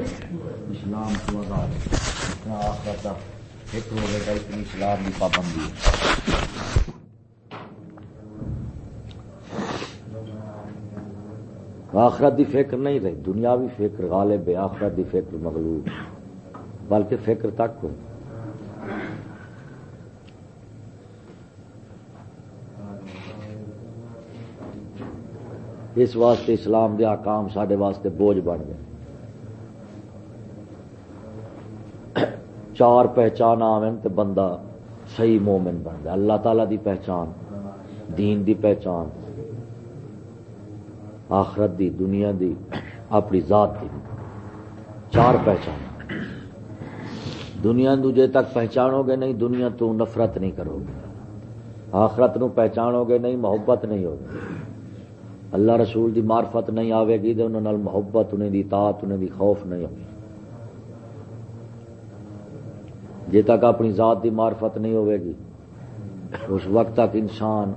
اسلام کو آزاد اتنا آخر تک فکر ہوگا گا اتنی اسلام کی پابندی ہے۔ آخرت دی فکر نہیں رہی۔ دنیاوی فکر غالب ہے۔ آخرت دی فکر مغلوب بلکہ فکر تک ہو۔ اس واسطے اسلام دے کام سڈے واسطے بوجھ بن گئے۔ چار پہچان آن تو بندہ صحیح مومن بن گیا اللہ تعالی دی پہچان، دین دی پہچان، آخرت دی، دنیا دی، اپنی ذات دی۔ چار پہچان۔ دنیا دوجے تک پہچانو گے نہیں، دنیا تو نفرت نہیں کرو گے۔ آخرت نو پہچانو گے نہیں، محبت نہیں ہوگی۔ اللہ رسول دی معرفت نہیں آئے گی تو انہوں محبت انہیں دی طاعت انہیں دی خوف نہیں ہوگی۔ جی تک اپنی ذات دی معرفت نہیں ہوئے گی، اس وقت تک انسان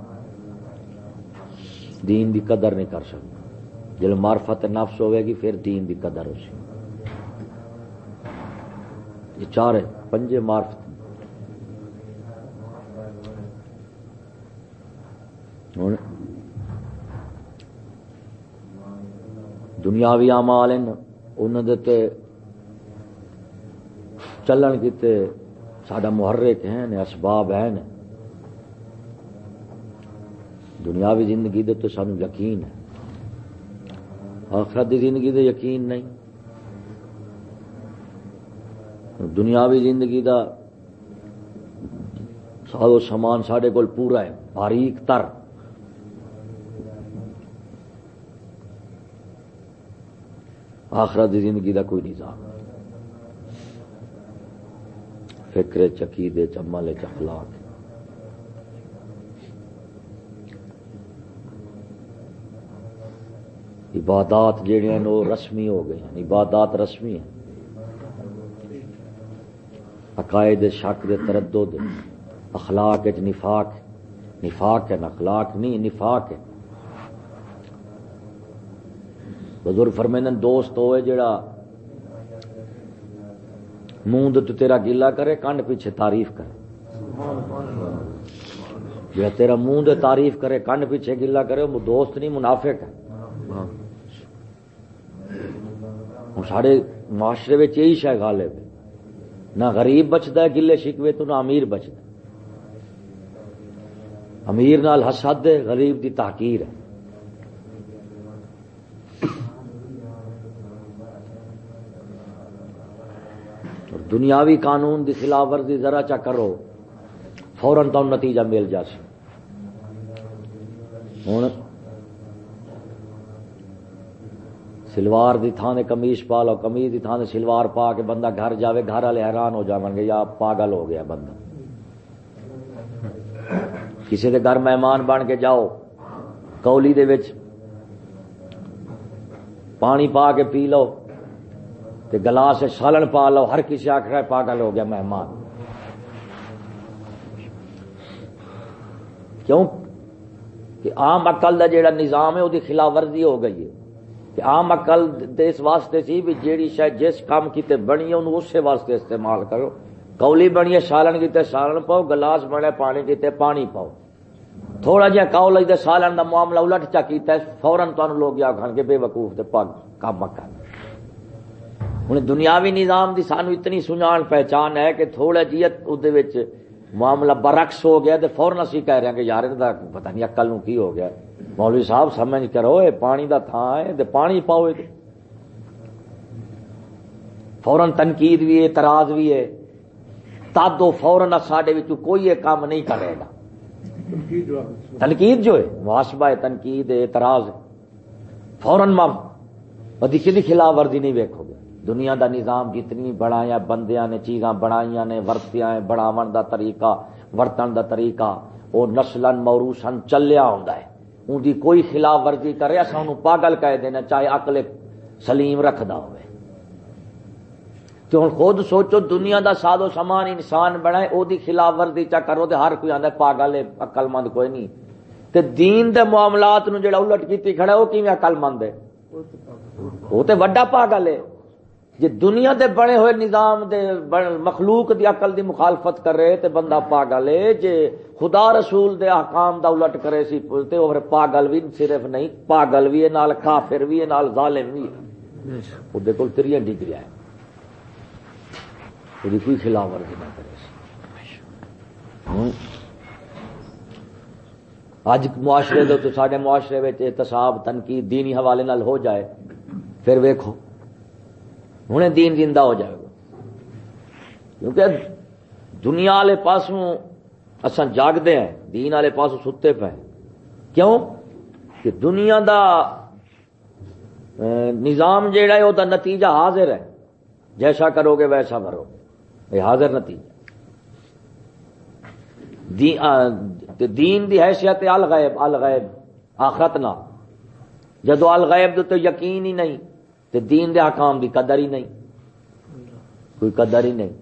دین دی قدر نہیں کر سکتا۔ جب معرفت نفس ہوئے گی، پھر دین دی قدر ہو سی یہ چار پنجے معرفت۔ دنیاوی آمال انہوں چلن کیتے سڈا محرک ہیں اسباب ہیں۔ دنیاوی زندگی دے تو سانو یقین ہے۔ آخرت دی زندگی دے یقین نہیں۔ دنیاوی زندگی دا سادو سامان سڈے کول پورا ہے، باریک تر۔ آخرت دی زندگی دا کوئی نظام۔ فکر چکیدے چمل چخلاق عبادات جہیا وہ رسمی ہو گئی ہیں، عبادات رسمی ہیں۔ عقائد شک دے تردد، اخلاق نفاق۔ نفاق ہے، اخلاق نہیں، نفاق ہے۔ بزرگ فرمین دوست ہوئے جڑا منہ تو تیرا گیلا کرے، کنڈ پیچھے تعریف کرے۔ جا تیرا منہ دے تعریف کرے، کنڈ پیچھے گیلا کرے، وہ دوست نہیں، منافق ہے۔ سارے معاشرے میں یہی شہ غالب ہے۔ نہ غریب بچتا ہے، گلے شکوے تو نہ امیر بچتا امیر نال حسد ہے، غریب دی تحقیر ہے۔ دنیاوی قانون دی خلاف ورزی ذرا چا کرو، فوراً تو نتیجہ مل جا سی۔ ہوں سلوار دی تھانے کمیز پا لو کمیز دی تھانے سلوار پا کے بندہ گھر جاوے، گھر والے حیران ہو جاؤ گے، یا پاگل ہو گیا بندہ۔ کسی دے گھر مہمان بن کے جاؤ، کولی دے وچ پانی پا کے پی لو۔ تے گلاس سالن پا لو، ہر کسی آخر پاگل ہو گیا مہمان۔ کیوں؟ کہ عام اقل کا جڑا نظام ہے وہ خلاف ورزی ہو گئی ہے۔ کہ عام اقل اس واسطے سی بھی جیڑی شاید جس کام کیتے بنی ہے، انہوں اسی واسطے استعمال کرو۔ کولی بنی ہے سالن کیتے سالن پاؤ، گلاس بنے پانی کیتے پانی پاؤ۔ تھوڑا جہا کاؤ لگتے سالن کا معاملہ الٹ چا کیتا ہے، فوراً تمہیں لوگ یا کے بے وقوف پگ کام کر ہوں دنیاوی نظام دی سانو اتنی سنجان پہچان ہے کہ تھوڑا جیت معاملہ برعکس ہو گیا تو فورن اسی کہہ رہے ہیں کہ یار پتہ نہیں اکل نو کی ہو گیا۔ مولوی صاحب سمجھ کرو یہ پانی دا تھان ہے پانی پاؤ فورن تنقید بھی ہے اعتراض بھی ہے۔ تادو فورن ساڈے کوئی یہ کام نہیں کرے گا۔ تنقید جو ہے واسبا ہے تنقید ہے اعتراض فورن دی خلاف ورزی نہیں ویکو گے۔ دنیا دا نظام جتنی بڑایا بندیاں نے، چیزاں بنائی نے ورتیا بناو دا طریقہ، ورتن دا طریقہ وہ نسلن موروسن چلیا ہوں ان کی کوئی خلاف ورزی کرے اصا ان پاگل کہہ دینا، چاہے اکلے سلیم رکھدا ہوئے۔ تو ہوں خود سوچو، دنیا دا ساد و سامان انسان بنائے، او دی خلاف ورزی چا کرو تے ہر کوئی آدھا پاگل ہے اقل مند کوئی نہیں۔ تے دین دے معاملات نو جڑا الٹ کیتی کھڑا وہ کیویں اقل مند ہے؟ وہ تے وڈا پاگل ہے۔ جی دنیا دے بنے ہوئے نظام دے مخلوق دی عقل دی مخالفت کرے تے بندہ پاگل ہے جے خدا رسول دے احکام دا الٹ کرے سی تے اور پاگل بھی صرف نہیں پاگل بھی ہے نال کافر بھی ہے نال ظالم بھی ہے۔ او دے کول تریاں ڈگریاں ہیں کوئی خلاف ورزی نہ کرے سی۔ اج معاشرے دے تو سارے معاشرے میں احتساب تنقید دینی حوالے نال ہو جائے۔ پھر ویکھو۔ ہوں دین زندہ ہو جائے گا۔ کیونکہ دنیا والے پاسوں اصا جاگتے ہیں، دین والے پاسوں ستے پے کیوں؟ کہ دنیا دا نظام جیڑا ہے وہ نتیجہ حاضر ہے۔ جیسا کرو گے، ویسا مرو یہ حاضر نتیجہ۔ دین دی حیثیت الغیب الغیب، آخرت نہ جدو الغیب تو یقین ہی نہیں تو دین دے حکام دی قدر ہی نہیں۔ کوئی قدر ہی نہیں۔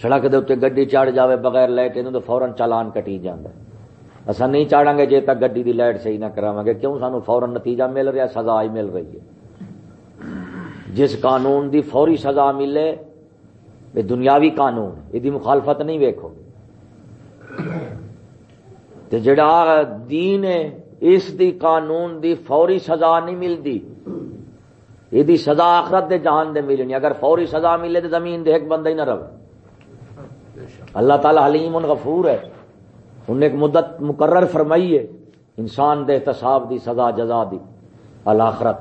سڑک دے اتنے گڈی چڑھ جاوے بغیر لائٹ یہ تو فورن چالان کٹی جانا اصا نہیں چاڑا گے جی تک گڈی دی لائٹ صحیح نہ کرا گے، کیوں؟ سانو فورن نتیجہ مل رہا، سزا ہی مل رہی ہے۔ جس قانون دی فوری سزا ملے، یہ دنیاوی قانون، یہ مخالفت نہیں ویکو جڑا دین ہے، اس دی قانون دی فوری سزا نہیں ملتی یہ سزا آخرت دے جہان دے ملنی۔ اگر فوری سزا ملے تو زمین دے ایک بندہ ہی نہ رہے۔ اللہ تعالی حلیم غفور ہے۔ انہیں ایک مدت مقرر فرمائی ہے، انسان دے احتساب دی، سزا، جزا دی۔ الاخرت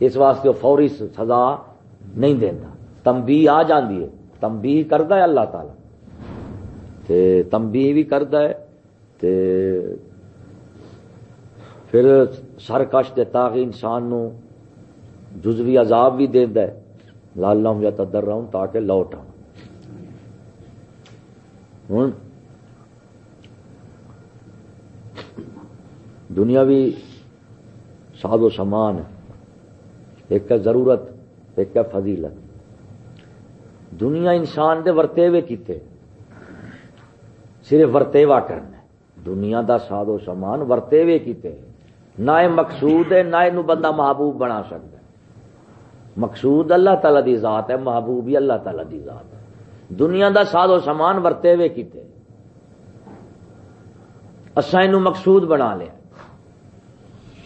اس واسطے وہ فوری سزا نہیں دینا تمبی آ جاندی ہے۔ تمبی کرتا ہے اللہ تعالی۔ تے تمبی بھی کرتا ہے۔ تے پھر سرکش دے تاکہ انسان نو جزوی عذاب بھی دینا ہے لال لم یا تدر رہا ہوں تاکہ لوٹ آؤں۔ ہوں دنیا بھی ساد و سامان ہے۔ ایک ہے ضرورت، ایک ہے فضیلت۔ دنیا انسان دے ورتےوے کیتے۔ صرف ورتےوا کرنا دنیا دا ساد و سامان ورتےوے کیتے۔ نہ مقصود ہے، نہ بندہ محبوب بنا سکتا ہے۔ مقصود اللہ تعالی دی ذات ہے، محبوب بھی اللہ تعالی دی ذات ہے۔ دنیا دا ساز و سامان ورتے ہوئے کیتے۔ اصا یہ مقصود بنا لیا۔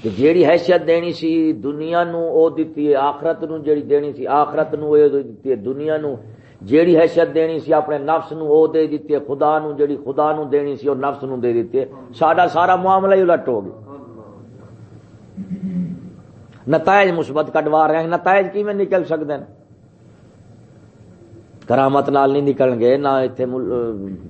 کہ جیڑی حیثیت دینی سی، دنیا نو او دیتی ہے، آخرت نو جیڑی دینی سی، آخرت نو او دیتی ہے، دنیا نو جیڑی حیثیت دینی سی، اپنے نفس نو او دے دیتی ہے، خدا نو جیڑی خدا نو دینی سی، او نفس نو دے دیتی ہے۔ ساڈا سارا معاملہ ہی الٹ ہو گیا۔ نتائج مثبت کٹوا رہے ہیں، نتائج کی میں نکل سکتے ہیں؟ کرامت نال نہیں نکل گے، نہ اتنے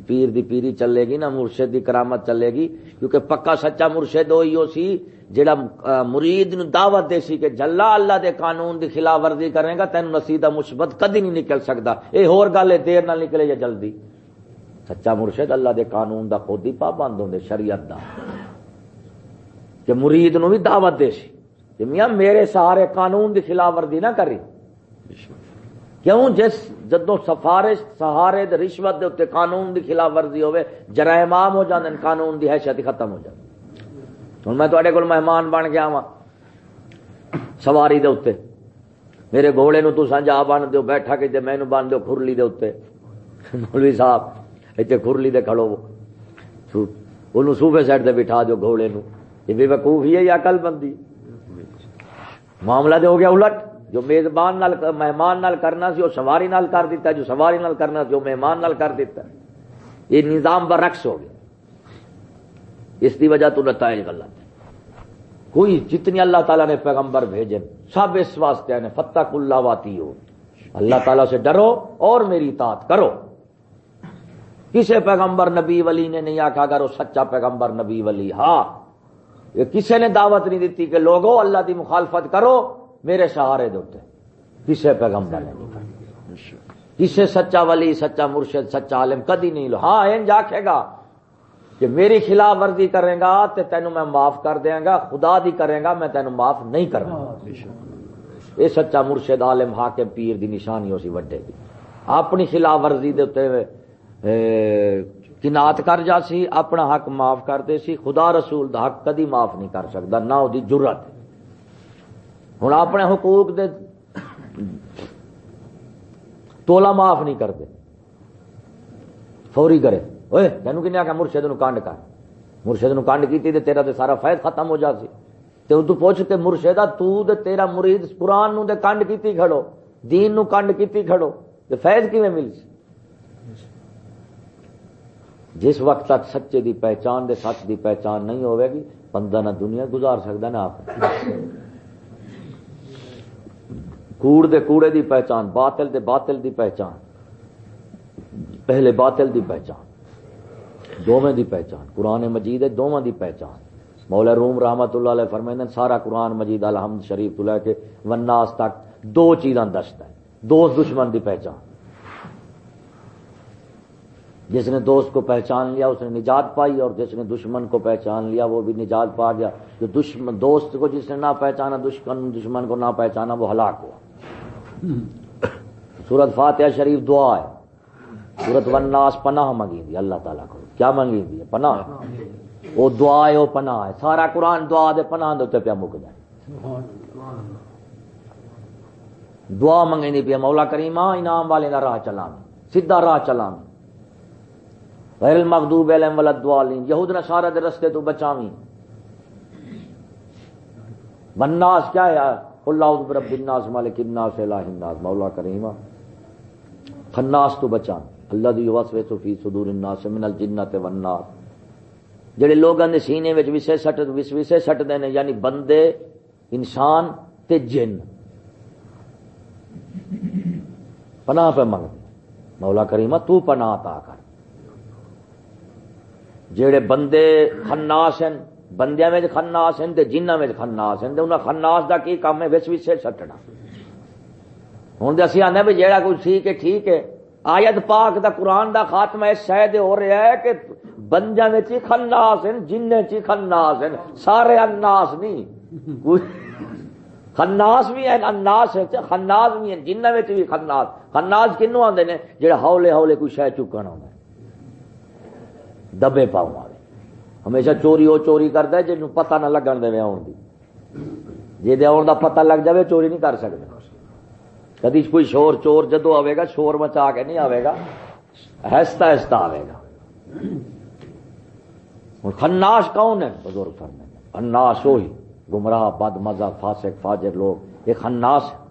پیر دی پیری چلے گی، نہ مرشد دی کرامت چلے گی، کیونکہ پکا سچا مرشد ہوئی ہو سی جڑا مرید نو دعوت دے سی کہ جلا اللہ دے قانون دی خلاف ورزی کرے گا تین نصیدہ مثبت کدی نہیں نکل سکتا۔ یہ ہور گل ہے دیر نہ نکلے یا جلدی۔ سچا مرشد اللہ دے قانون دا خود ہی پابند ہوں شریعت دا۔ کہ مرید نو بھی دعوت دے سی۔ میاں میرے سہارے قانون دی خلاف ورزی نہ کری کیوں؟ جس جدو سفارش، سہارے رشوت دے اتنے قانون دی خلاف ورزی ہوئے، جرائم عام ہو جاندے قانون دی حیثیت ختم ہو جاتی ہوں، میں تے کو مہمان بن گیا وا سواری دے اتنے میرے گھوڑے نو تو جا بن دیو، بیٹھا کہ مینو بن دیو کھرلی دے اتنے مولوی صاحب اتنے کھرلی دے کھڑو۔ وہ صوفے سائڈ دے بٹھا دیو گھوڑے نو یہ بے وقوف ہی ہے یا کل بندی؟ معاملہ دے ہو گیا الٹ۔ جو میزبان نال، مہمان نال کرنا سی، وہ سواری نال کر دیتا جو سواری نال کرنا سی، وہ مہمان نال کر دیتا یہ نظام برعکس ہو گیا۔ اس کی وجہ تو نتائج غلط ہے کوئی جتنی اللہ تعالیٰ نے پیغمبر بھیجے، سب اس واسطے نے فتح اللہ واتی ہو اللہ تعالیٰ سے ڈرو اور میری اطاعت کرو۔ کسے پیغمبر نبی ولی نے نہیں آخا کرو سچا پیغمبر نبی ولی ہاں۔ کسی نے دعوت نہیں دیتی کہ لوگوں اللہ دی مخالفت کرو، میرے سہارے دوتے کسے پیغمبر نے کسے سچا ولی، سچا مرشد، سچا عالم کدی نہیں لو۔ ہاں این جاکھے گا کہ میری خلاف ورزی کرے گا تو تینوں میں معاف کر دیا گا، خدا دی کرے گا، میں تینوں معاف نہیں کروں یہ سچا مرشد، عالم، حاکم، پیر دی نشانی ہو سی وڈے دی۔ اپنی خلاف ورزی دے کنات کر جا سی، اپنا حق معاف کر دے سی، خدا رسول دا حق کدی معاف نہیں کر سکتا نہ وہ ضرورت ہوں اپنے حقوق دے تولا معاف نہیں کرتے فوری کرے۔ اوے تینوں کہ آخیا مرشد نو کانڈ کر۔ مرشد نو کانڈ کی تیرا تے سارا فائد ختم ہو جاتی تے تو پوچھ تے مرشدہ، تو دے تیرا مرید قرآن نو دے کانڈ کیتی کھڑو، دین نو کانڈ کیتی کھڑو۔ تے فیض کیویں مل سی؟ جس وقت تک سچے دی پہچان دے سچ دی پہچان نہیں ہوئے گی، بندہ نہ دنیا گزار سکتا نہ آپ۔ کوڑ دے کوڑے دی پہچان، باطل دے باطل دی پہچان۔ پہلے باطل دی پہچان دونوں دی پہچان۔ قرآن مجید ہے دونوں دی پہچان۔ مولا روم رحمت اللہ علیہ فرمائند سارا قرآن مجید الحمد شریف تو لے کے وناس تک دو چیزاں دست ہے دوست دشمن دی پہچان۔ جس نے دوست کو پہچان لیا، اس نے نجات پائی اور جس نے دشمن کو پہچان لیا، وہ بھی نجات پا گیا۔ جو دشمن، دوست کو جس نے نہ پہچانا، دشمن دشمن کو نہ پہچانا، وہ ہلاک ہوا۔ سورت فاتحہ شریف دعا ہے۔ سورت وناس پناہ منگی دی اللہ تعالیٰ کو۔ کیا منگی دی پناہ۔ وہ دعا ہے، وہ پناہ ہے۔ سارا قرآن دعا دے، پناہ دے پیا مک جائے۔ دعا منگنی پیا، مولا کریمہ انعام والے کا راہ چلا سیدھا راہ چلا غیر المغضوب علیہم ولا یہود نے سارا دے رستے تو بچاویں۔ بناس کیا ہے؟ اللہ اعوذ برب الناس، مالک الناس، الہ الناس، مولا کریم۔ خناس تو بچا اللہ دی وسوسہ فی صدور الناس من الجنۃ والناس جڑے لوگاں دے سینے وچ وسے سٹ وسوسے سٹ دے نے یعنی بندے، انسان تے جن۔ پناہ پہ منگ مولا کریمہ تو پناہ عطا کر۔ جڑے بندے خناس ہیں، بندیاں میں خناس ہیں، تے جنہاں میں خناس ہیں، تے خناس دا کی کام ہے؟ وچ وسے سٹنا۔ ہن تے اسی آندے بھی جیڑا کوئی ٹھیک ہے ٹھیک ہے۔ آیت پاک دا قرآن دا خاتمہ اس شاید ہو رہا ہے کہ بندیاں میں چی خناس ہیں جنہیں چی خناس ہیں، سارے اناس نہیں۔ خناس بھی ہیں، اناس خناس بھی ہیں جنہیں میں بھی خناس۔ خناس کنوں آندے نے جڑا ہولے ہولے کوئی شے چکن ہوندا دبے پاؤں والے۔ ہمیشہ چوری وہ چوری کرتا ہے جن پتہ نہ لگن دے آن دی۔ جی آن دا پتہ لگ جائے چوری نہیں کر سکتا کدی کوئی شور، چور جدو آئے گا، شور مچا کے نہیں آئے گا، ہستا ہستا آئے گا۔ خناس کون ہے بزرگ فرمے خناس وہی، گمراہ بد مزہ فاسق، فاجر لوگ۔ یہ خناس ہے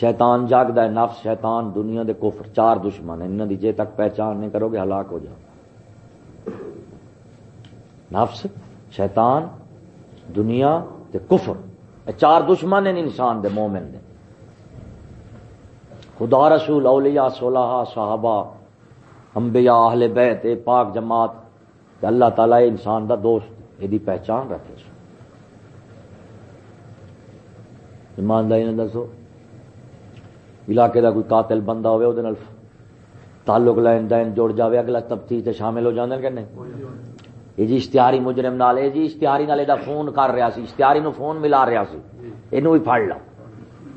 شیطان جاگتا ہے، نفس، شیطان، دنیا دے کفر، چار دشمن ہیں۔ انہوں دی جے تک پہچان نہیں کرو گے، ہلاک ہو جاؤ نفس، شیطان، دنیا دے کفر۔ چار دشمن ہیں، انسان دے، مومن دے۔ خدا رسول، اولیاء صلحہ صحابہ، انبیاء، اہل بیت پاک جماعت۔ اللہ تعالی انسان دا دوست یہ پہچان رکھے۔ سو ایمانداری نے دسو۔ علاقے دا کوئی قاتل بندہ ہوئے وہ تعلق لین دین جوڑ جاوے، اگلا تفتیش سے شامل ہو جاندے کہ یہ جی اشتہاری مجرم نال، یہ جی اشتہاری نال دا فون کر رہا سی، اشتہاری نو فون ملا رہا سی، اینو بھی پھڑ لو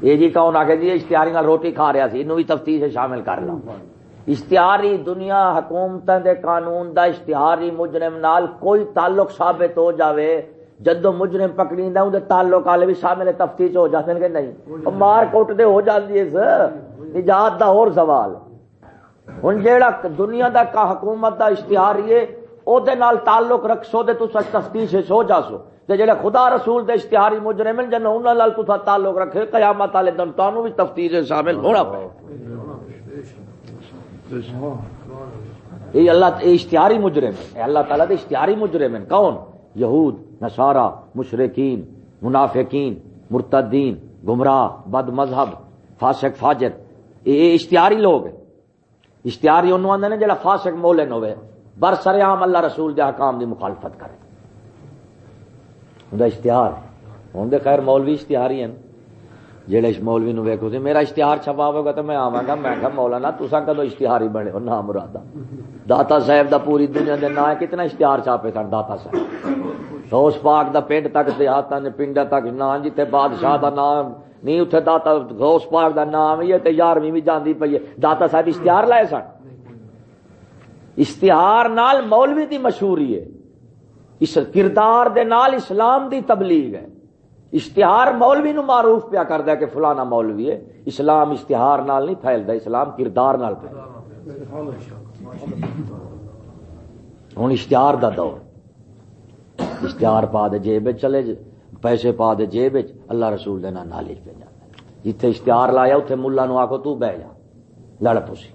یہ جی کون آ کے جی اشتہاری نال روٹی کھا رہا سی، اینو بھی تفتیش سے شامل کر لو اشتہاری دنیا حکومت دے قانون دا اشتہاری مجرم نال کوئی تعلق ثابت ہو جاوے جدو مجرم پکڑی اندر تعلق والے بھی شامل تفتیش ہو جاتے ہیں کہ نہیں؟ مار کوٹ دے ہو جاتی ہے نجات دا اور سوال ہوں جیڑا دنیا دا کا حکومت دا اشتہاری ہے او دے نال تعلق رکھ سو دے تو سچ تفتیش ہو جا سو تے جڑے خدا رسول دے اشتہاری مجرم ہیں جن انہاں نال تو تعلق رکھے، قیامت والے دن تانوں بھی تفتیش شامل ہونا پے یہ اللہ اشتہاری مجرم ہے اللہ تعالیٰ دے اشتہاری مجرم ہیں۔ کون؟ یہود۔ نصارہ مشرقین منافقین، مرتدین، گمراہ، بد مذہب، فاسق، فاجر، یہ اشتہاری لوگ ہیں۔ اشتہاری انہوں آدھے جڑا فاسق مولن ہوئے برسر عام اللہ رسول دے حکام دی مخالفت کرے۔ اشتہار ہوں خیر مولوی اشتہاری ہیں۔ جہے اس مولوی نو ویکو سی، میرا اشتہار چھپا ہوگا تو میں آواں گا، میں کہ مولانا تسا کدو اشتہاری بنے ہو؟ نام مرادہ۔ داتا صاحب دا پوری دنیا دے نا کتنا اشتہار چھاپے سن داتا صاحب۔ غوث پاک دا پنڈ تک دیہات نے پنڈ تک نا جتے جی بادشاہ دا نام نہیں اتنے داتا، غوث پاک دا نام ہی ہے تے یارویں بھی جاندی پئی ہے۔ داتا صاحب اشتہار لائے سن۔ اشتہار نال مولوی دی مشہوری ہے۔ اس کردار دے نال اسلام دی تبلیغ ہے۔ اشتہار مولوی نو معروف پیا کرتا کہ فلانا مولوی ہے، اسلام اشتہار نال نہیں پھیلتا اسلام کردار نال ہوں اشتہار دا دور۔ اشتہار پا دے جیب چلے پیسے پا دے جیب اللہ رسول دینا نالج پہ جانا جتھے اشتہار لایا اتنے ملا نو آخو تو بہ جا، لڑ پوسی۔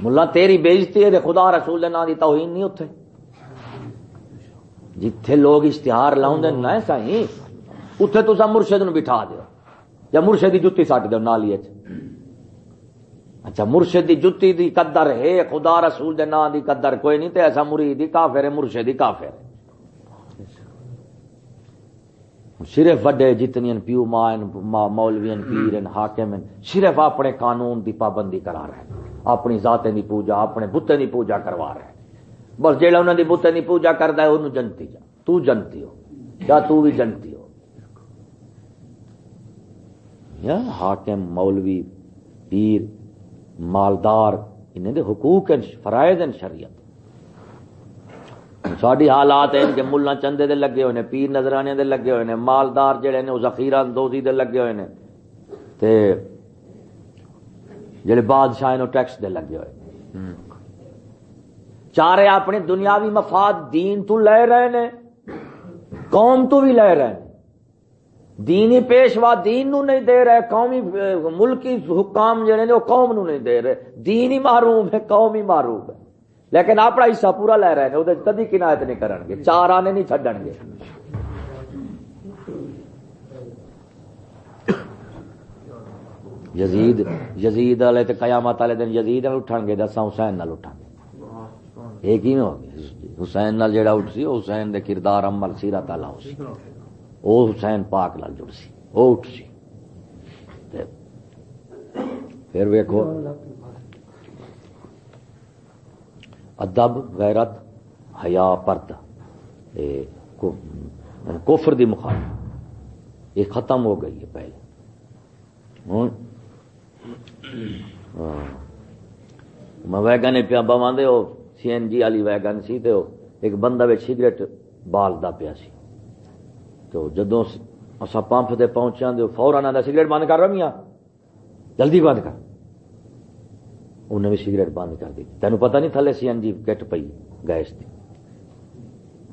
ملا تیری بےزتی ہے خدا رسول دینا دی توہین نہیں اتنے جتھے لوگ اشتہار لاؤں نہ سائی اتے تو مرشد نو بٹھا دیو۔ یا مرشد کی جتی سٹ دو نالی اچھا مرشد کی جتی دی قدر ہے، خدا رسول دے نا دی قدر۔ کوئی نہیں تے ایسا مرید ہی کافر ہے، مرشد ہی کافر ہے۔ صرف وڈے جتنی پیو ماں مولوی پیر حاکم صرف اپنے قانون دی پابندی کرا رہے ہیں۔ اپنی ذاتیں دی پوجا، اپنے بتیں دی پوجا کروا رہے ہیں۔ بس جہاں انہوں دی بتیں پوجا کرتا ہے انہوں جنتی جا۔ تو جنتی ہو، یا تو بھی جنتی ہو۔ یا حاکم، مولوی، پیر، مالدار انہیں دے حقوق فرائض ہیں، شریعت۔ ساری حالات ہیں کہ ملا چندے دے لگے ہوئے پیر نظرانے دے لگے ہوئے مالدار جڑے نے ذخیرہ اندوزی دے لگے ہوئے نے۔ تے جڑے بادشاہ نے ٹیکس دے لگے ہوئے چارے اپنے دنیاوی مفاد دین تو لے رہے نے، قوم تو بھی لے رہے ہیں دینی پیشوا دین نو نہیں دے رہے، قومی ملکی حکام جڑے نے، وہ قوم نو نہیں دے رہے۔ دین ہی ہے قوم ہی ہے۔ لیکن اپنا حصہ پورا لے رہے ہیں وہ کدی کنایت نہیں کرن گے۔ چار آنے نہیں چڈن گے۔ یزید یزید والے قیامت والے دن یزید اٹھن گے دسا حسین نال اٹھن گے۔ ایک ہی ہو گیا حسین نال جڑا اٹھ سی حسین دے کردار عمل سیرت اللہ ہو سی۔ وہ حسین پاک لال جڑ سی، وہ اٹھ سی۔ پھر ویکو ادب، غیرت، حیا، پرد کوفر دی مخالف یہ ختم ہو گئی ہے پہلے۔ ہاں۔ میں ویگن پیا بواں سی این جی والی ویگن سی تو ایک بندہ سگریٹ بالتا پیا سی۔ تو جدو اصا پمپ سے پہنچا تو فورن آتا سگریٹ بند کر رہی جلدی بند کر۔ انہیں بھی سگریٹ بند کر دی۔ تینوں پتہ نہیں تھلے سی این جی کٹ پی گیس کی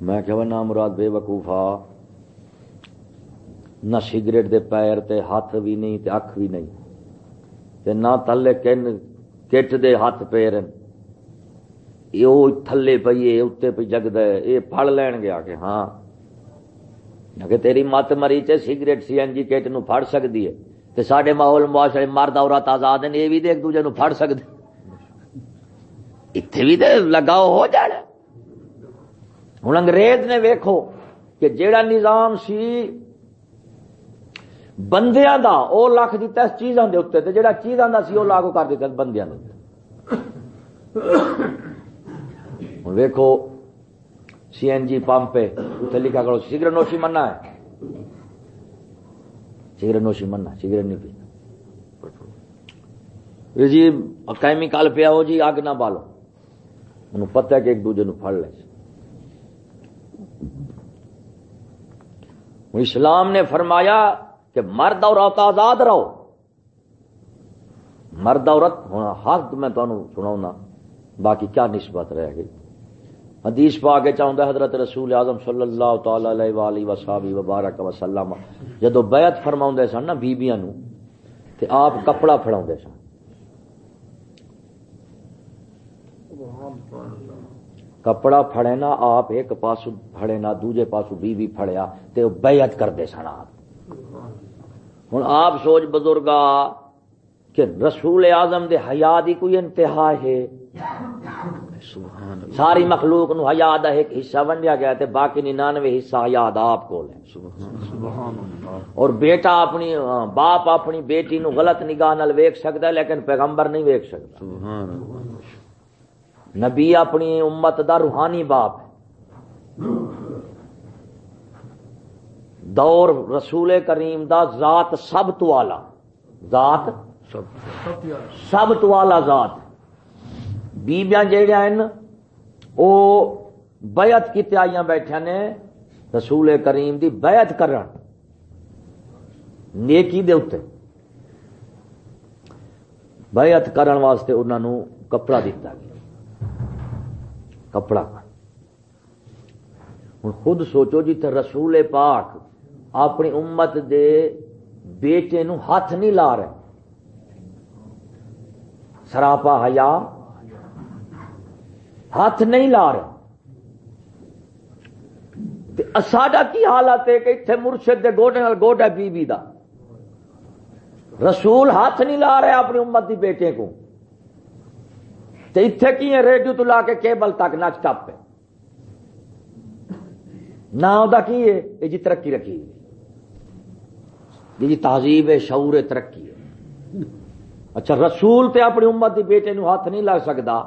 میں کہ نام مراد بے وقوفا نہ سگریٹ دے پیر تے ہاتھ بھی نہیں تے اکھ بھی نہیں۔ تے نہ تھلے کن کٹ دے ہاتھ پیر۔ تھلے پیے اتنے پہ جگد یہ پڑ لین گیا کہ ہاں۔ تیری مت مری چ سگریٹ سی این جی کٹ نو پڑ سکتی ہے۔ تے سڈے ماحول معاشرے مرد عورت آزاد ہیں، یہ بھی ایک دوجے پڑ سکتے اتنے بھی تو لگاؤ ہو جانا۔ ہوں انگریز نے ویکھو کہ جیڑا نظام سی بندیاں دا، او لکھ دیتا اس چیزاں دے اتنے تے چیزاں دا سی او لاگو کر دیتا بندیاں دے ہوں ویکھو سی این جی پمپ ہے اتنے لکھا کرو سگریٹ نوشی مننا ہے سگریٹ نوشی مننا سگریٹ نہیں پینا جی کیمیکل پیا ہو جی اگ نہ بالو انہوں پتہ ہے کہ ایک دوجے نو پڑ لے اسلام نے فرمایا کہ مرد اور عورت آزاد رہو مرد عورت ہونا حق میں تمہیں سنا باقی کیا نسبت رہ گئی حدیث پا کے چاہتا حضرت رسول اعظم صلی اللہ تعالی علیہ وآلہ وصحابہ وبارک وسلم جدو بیعت فرماؤندے سن نا بیبییاں نو، تے آپ کپڑا پھڑاؤندے سن۔ کپڑا پھڑے نا، آپ ایک پاسو پھڑے نا، دوجے پاسو بی بی پھڑیا، تے بیعت کردے سن آپ۔ ہن آپ سوچ بزرگا کہ رسول اعظم دے حیا دی کوئی انتہا ہے؟ ساری مخلوق نو حیات ایک حصہ ونڈیا گیا تے باقی ننانوے حصہ حیات آپ کو اور بیٹا اپنی باپ اپنی بیٹی نو غلط نگاہ نال ویک سکتا ہے لیکن پیغمبر نہیں ویک سکتا نبی اپنی امت دا روحانی باپ ہے۔ دور رسول کریم دا ذات سب تو آلہ ذات؟ سب تو آلہ ذات۔ بیبیاں جہاں وہ بیعت کی تیاریاں بیٹھے نے، رسول کریم دی بیعت کرن، نیکی دے اتنے بیعت کرن واسطے انہوں کپڑا دیتا گیا۔ کپڑا۔ ہوں خود سوچو جی رسول پاک اپنی امت دے بیٹے نو ہاتھ نہیں لا رہے، سراپا ہیا ہاتھ نہیں لا رہے۔ ساڈا کی حالت ہے کہ اتنے مرشد دے گوڈے گوڈا بی بی دا۔ رسول ہاتھ نہیں لا رہے اپنی امت دی بیٹے کو۔ اتنے کی ہے ریڈیو تو لا کے کیبل تک نچ ٹپ پہ۔ نہ کی ہے؟ یہ جی ترقی رکھی یہ جی تہذیب ہے، شعور ہے، ترقی ہے۔ اچھا رسول تے اپنی امت دی بیٹے نو ہاتھ نہیں لا سکتا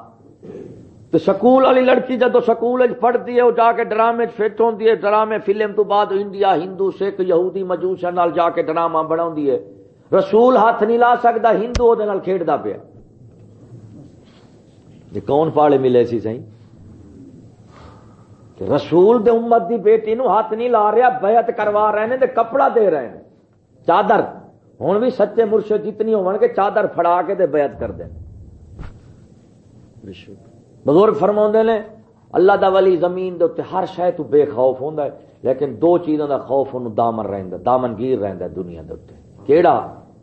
تو سکول والی لڑکی جدو سکول پڑھتی ہے وہ جا کے ڈرامے فٹ ہوتی ہے۔ ڈرامے، فلم تو بعد انڈیا، ہندو، سکھ، یہودی مجوس نال جا کے ڈرامہ بنا ہے۔ رسول ہاتھ نہیں لا سکتا ہندو وہ کھیڈتا پیا۔ جی کون پاڑے ملے سی سی رسول دے امت دی بیٹی نو ہاتھ نہیں لا رہا، بیعت کروا رہے ہیں کپڑا دے رہے ہیں۔ چادر ہوں بھی سچے مرشد جتنی ہو چادر فڑا کے دے بیعت کر دیں بزرگ فرما نے، اللہ دا ولی زمین دے ہر شہ تو بے خوف ہوں لیکن دو چیزوں دا خوف ان دامن رہتا دامن گیر رہتا دنیا دے کیڑا؟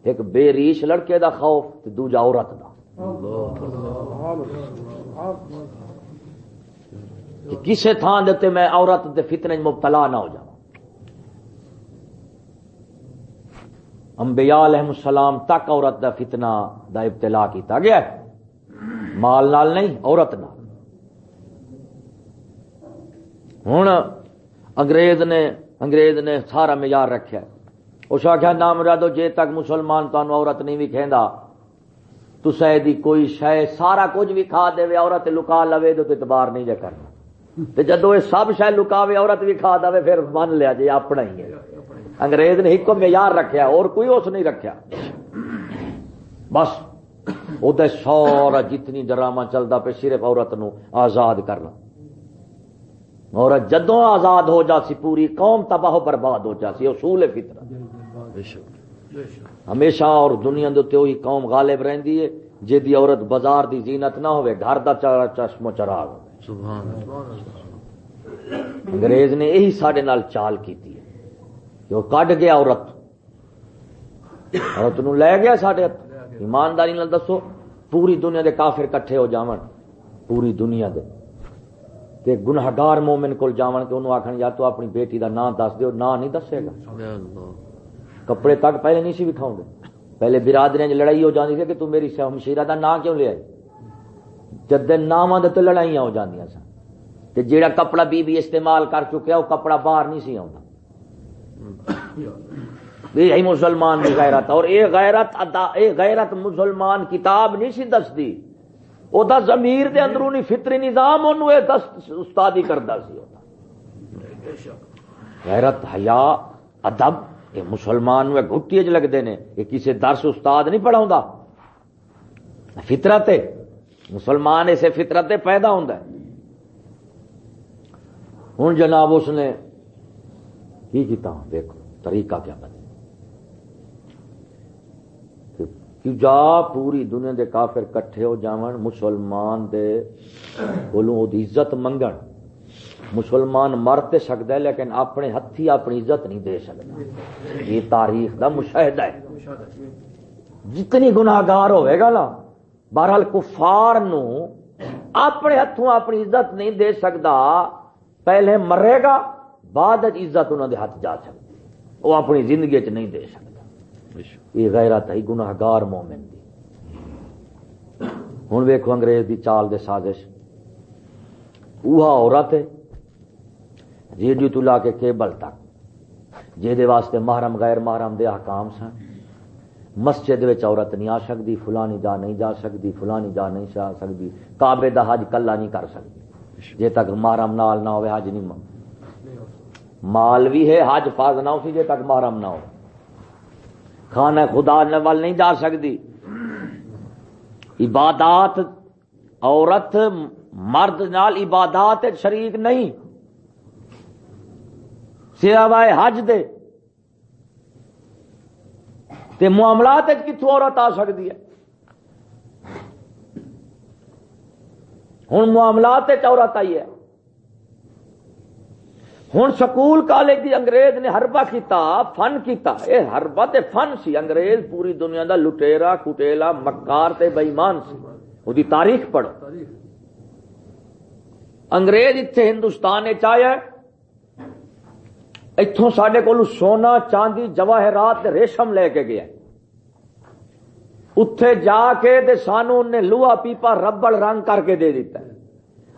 ایک بے ریش لڑکے دا خوف دوجا عورت دا۔ کسی تھان دیتے میں عورت دے فتنے مبتلا نہ ہو جا انبیاء علیہ السلام تک عورت دا فتنہ دا ابتلا کیتا گیا ہے۔ مال نال نہیں، عورت نال۔ ہوں انگریز نے انگریز نے سارا معیار رکھا اس آخیا نام رادو جے تک مسلمان تمہیں عورت نہیں بھی کھیندا تو دی کوئی شہ سارا کچھ بھی کھا دے عورت لکا لوے تو اعتبار نہیں جا کرنا۔ جدو یہ سب شہ لکاوے عورت بھی کھا دے پھر من لیا جی اپنا ہی ہے۔ انگریز نے ایک معیار رکھا اور کوئی اس نہیں رکھا بس۔ وہ سورا جتنی ڈرامہ چلتا پہ صرف عورت نو آزاد کرنا عورت جدو آزاد ہو جا سی پوری قوم تباہ برباد ہو جا سی اصول فطر ہمیشہ اور دنیا دے وہی قوم غالب رہندی ہے جی دی عورت بازار دی زینت نہ ہوئے گھر دا چشم و چراغ انگریز نے یہی سڈے چال کی کہ وہ کڈ گیا عورت عورت نو لے گیا سڈے ہاتھ ایمانداری دسو، پوری دنیا دے کافر کٹھے ہو جاون۔ پوری دنیا دے۔ تے گناہگار مومن کول جاون تے انہوں آکھن، یا تو اپنی بیٹی دا نام دس دیو نام نہیں دسے گا۔ کپڑے تک پہلے نہیں سی وکھاؤں گے۔ پہلے برادریاں وچ لڑائی ہو جاندی تھی کہ تو میری ہمشیرہ دا نام کیوں لے آئی؟ جد ناماں دے تو لڑائیاں ہو جاندیاں سن۔ تے جیڑا کپڑا بی بی استعمال کر چکیا، وہ کپڑا باہر نہیں سی آوندا۔ یہی مسلمان کی غیرت اور اے غیرت ادا اے غیرت مسلمان کتاب نہیں سی دستی۔ وہ دا ضمیر دے اندرونی فطری نظام انہوں اے دس استادی کردا سی ہوتا غیرت، حیا، ادب، یہ مسلمان نو گھٹی چ لگتے ہیں یہ کسی درس استاد نہیں پڑھا فطرت مسلمان اسے فطرت پیدا ہوں ہوں جناب اس نے کی کیتا؟ دیکھو، طریقہ کیا بنے کہ جا پوری دنیا دے کافر کٹھے ہو جاون، مسلمان دے کولوں دی عزت منگن۔ مسلمان مر تے سکتا ہے، لیکن اپنے ہتھی اپنی عزت نہیں دے سکتا یہ تاریخ دا مشاہدہ ہے۔ جتنی گناگار ہوئے گا نا، بہرحال کفار نو اپنے ہاتھوں اپنی عزت نہیں دے سکتا پہلے مرے گا، بعد عزت انہوں دے ہاتھ جا سکتی وہ اپنی زندگی چ نہیں دے سکتا یہ غیرت ہے گناہگار مومن دی۔ ہوں ویکو انگریز دی چال دے سازش۔ اوہا عورت ہے ریڈیو تو لا کے کیبل تک جہدے واسطے محرم، غیر محرم دے احکام سن۔ مسجد عورت نہیں آ سکتی فلانی جا نہیں جا سکتی فلانی جا نہیں جا سکتی کابے دا حج کلا نہیں کر سکتی جے تک محرم نال نہ ہوئے، حج نہیں مال بھی ہے، حج پاز نہ ہو جے تک محرم نہ ہو۔ کھانا خدا نال نہیں جا سکتی۔ عبادات عورت مرد نال عبادات شریک نہیں۔ سوائے حج دے۔ تے معاملات کتوں عورت آ سکتی ہے؟ ہوں معاملات عورت آئی ہے۔ ہوں سکول کالج کی انگریز نے ہربا کیتا، فن کیتا۔ اے ہربا تے فن سی۔ انگریز پوری دنیا دا لٹیرا، کٹیلا، مکار تے بئیمان سی۔ وہ تاریخ پڑھو۔ انگریز اتنے ہندوستان چاہیا اتوں سڈے کو سونا، چاندی، جواہرات ریشم لے کے گیا اتے جا کے سانو انہیں لوہا پیپا ربڑ رنگ کر کے دے دیتا ہے۔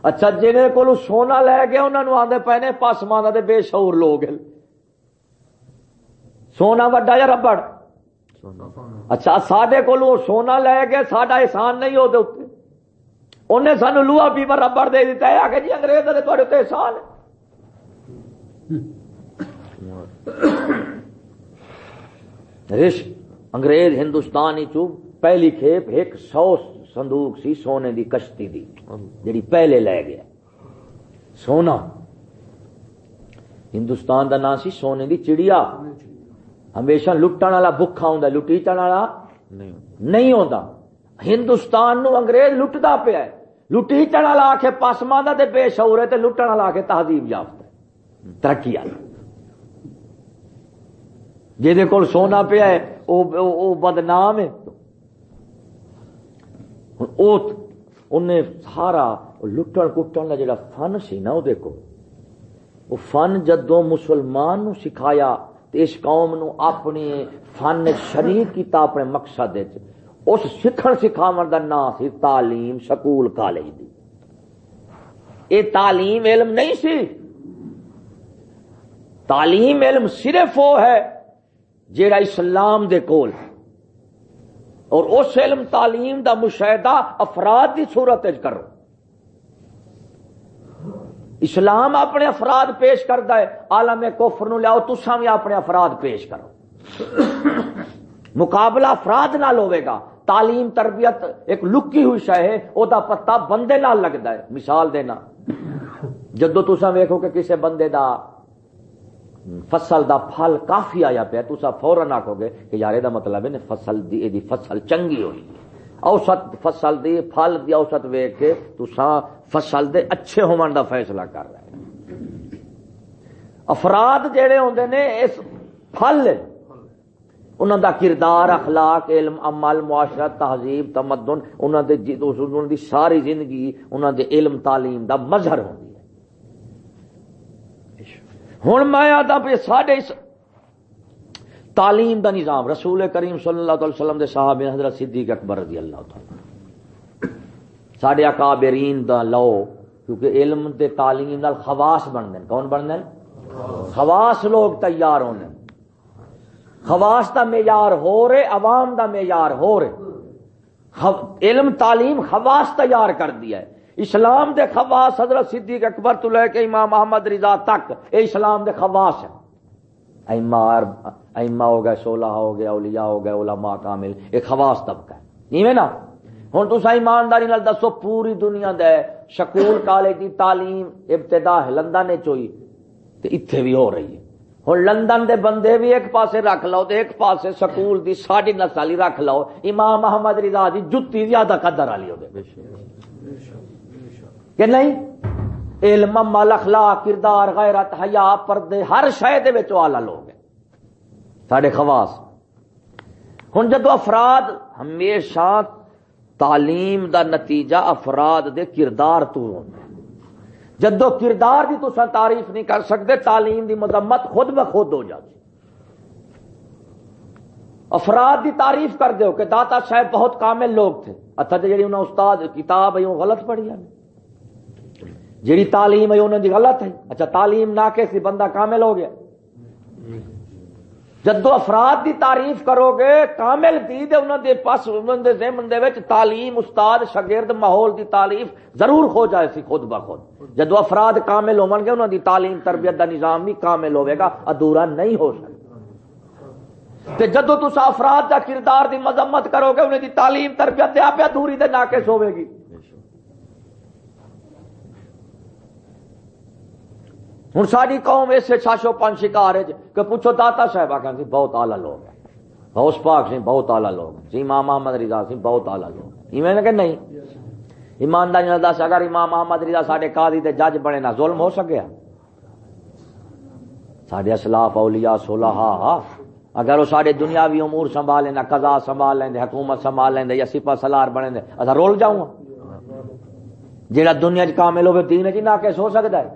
اچھا جن کو سونا لے گیا انہوں نے آدھے پے نے پاسمان دے بے شعور لوگ سونا وڈا یا ربڑ؟ اچھا سڈے کو سونا لے گیا ساڈا احسان نہیں ہوتے انہیں سانو لوہا پیپا ربڑ دے دیتا ہے آ کے جی انگریز تھوڑے احسان رش انگریز ہندوستان پہلی کھیپ ایک سو صندوق سی سونے دی کشتی دی جڑی پہلے لے گیا سونا ہندوستان دا نام سی سونے دی چڑیا ہمیشہ لٹن والا بکھا ہوں لٹیچن والا نہیں ہوتا ہندوستان نو انگریز لٹتا پیا لٹیچن والا آ کے پاسما تے بے شعور ہے تے لٹن والا آ کے تہذیب یافتہ ترقی والا جہد کول سونا پیا ہے وہ بدنام ہے انہیں سارا لٹن کٹن کا جڑا فن سی نا وہ فن جدو مسلمان نو سکھایا تو اس قوم نو اپنی فن شریک کیتا اپنے مقصد اس سکھن سکھاو کا نام سی تعلیم سکول کالج دی اے تعلیم علم نہیں سی تعلیم علم صرف وہ ہے جیڑا اسلام دے کول اور اس علم تعلیم دا مشاہدہ افراد کی صورت کرو۔ اسلام اپنے افراد پیش کرتا ہے آلم کوفر نو لیاؤ تسا بھی اپنے افراد پیش کرو۔ مقابلہ افراد نال ہوئے گا۔ تعلیم، تربیت ایک لکی ہوئی شہ ہے وہ پتا بندے نال لگتا ہے۔ مثال دینا۔ جدو تسا ویکو کہ کسی بندے دا فصل دا پھل کافی آیا پیا تو فورن آکو گے کہ یار یہ مطلب ہے فصل دی دی فصل چنگی ہوئی۔ اوسط فصل دی، پھل دی اوسط ویک کے تو فصل دے اچھے ہون دا فیصلہ کر رہے افراد جڑے ہوندے نے، اس پھل انہوں دا کردار، اخلاق، علم، عمل، معاشرت، تہذیب، تمدن انہوں دے جی، دی ساری زندگی انہوں دے علم، تعلیم دا مظہر ہوندی۔ ہوں میں آتا پہ ساڈے تعلیم دا نظام، رسول کریم صلی اللہ علیہ وسلم دے صاحب حضرت صدیق اکبر رضی اللہ تعالی ساڈے اکابرین دا لو، کیونکہ علم دے تعلیم نال خواص بن کون بن دیں خواص لوگ تیار ہونے خواص دا معیار ہو رہے، عوام دا معیار ہو رہے۔ علم تعلیم خواص تیار کر دیا ہے۔ اسلام دے خواص حضرت صدیق اکبر تو لے کے امام محمد رضا تک، اے اسلام دے خواص ہے ایما ہو گئے، سولہ ہو گیا اولیاء ہو گئے، علماء کامل ایک خواص طبقہ ہے۔ نا؟ ہوں تو ایمانداری نال دسو، پوری دنیا دے شکول، کالج کی تعلیم، ابتدا لندن چوئی تو اتنے بھی ہو رہی ہے۔ ہوں لندن دے بندے بھی ایک پاسے رکھ لو تو ایک پاسے سکول دی ساڑی نسالی رکھ لو۔ امام محمد رضا دی جتی زیادہ قدر والی ہو کہ نہیں؟ علم مل اخلاق، کردار، غیرت، حیا، پردے، ہر شہر آلہ لوگ ہیں۔ سارے خواص۔ ہوں جدو افراد ہمیشہ تعلیم دا نتیجہ افراد دے کردار تو جدو کردار کی تصا تعریف نہیں کر سکتے تعلیم دی مذمت خود بخود ہو جاتی۔ افراد دی تعریف کر دو کہ داتا صاحب بہت کامل لوگ تھے۔ اچھا جی انہوں استاد کتاب ہے غلط پڑھی ہے جیڑی تعلیم ہے انہوں نے غلط ہے۔ اچھا تعلیم نہ کیسی بندہ کامل ہو گیا۔ جدو افراد دی تعریف کرو گے، کامل دی دے انہوں دے پاس انہوں دے ذہن دے وچ تعلیم، استاد، شاگرد، ماحول دی تعریف ضرور ہو جائے سی خود بخود جدو افراد کامل ہون گے انہوں دی تعلیم، تربیت دا نظام بھی کامل ہوے گا، ادھورا نہیں ہو سکتا۔ تے جدو تسا افراد دا کردار دی مذمت کرو گے انہیں دی تعلیم، تربیت دے آپ ادھوری دے ناقص ہوے گی۔ ہوں ساری قوم اسے چھاشو پن شکار ہے جی، کہ پوچھو داتا صاحب آ بہت آلہ لوگ ہیں۔ غوث پاک سی بہت آلہ لوگ سی جی، امام محمد رضا سی بہت آلہ لوگ ایویں کہ نہیں۔ ایمانداری دس، اگر امام محمد رضا سارے قاضی تے جج بنے نہ، ظلم ہو سکیا سارے اسلاف، اولیاء، صلحاء اگر وہ سارے دنیاوی امور سنبھال لینا قضا سنبھال لیں حکومت سنبھال لیں یا سپا سلار بنے دے اچھا رول جاؤں۔ گا جہاں دنیا چ کامل ہوگی دین چ ناقص ہو سکتا ہے۔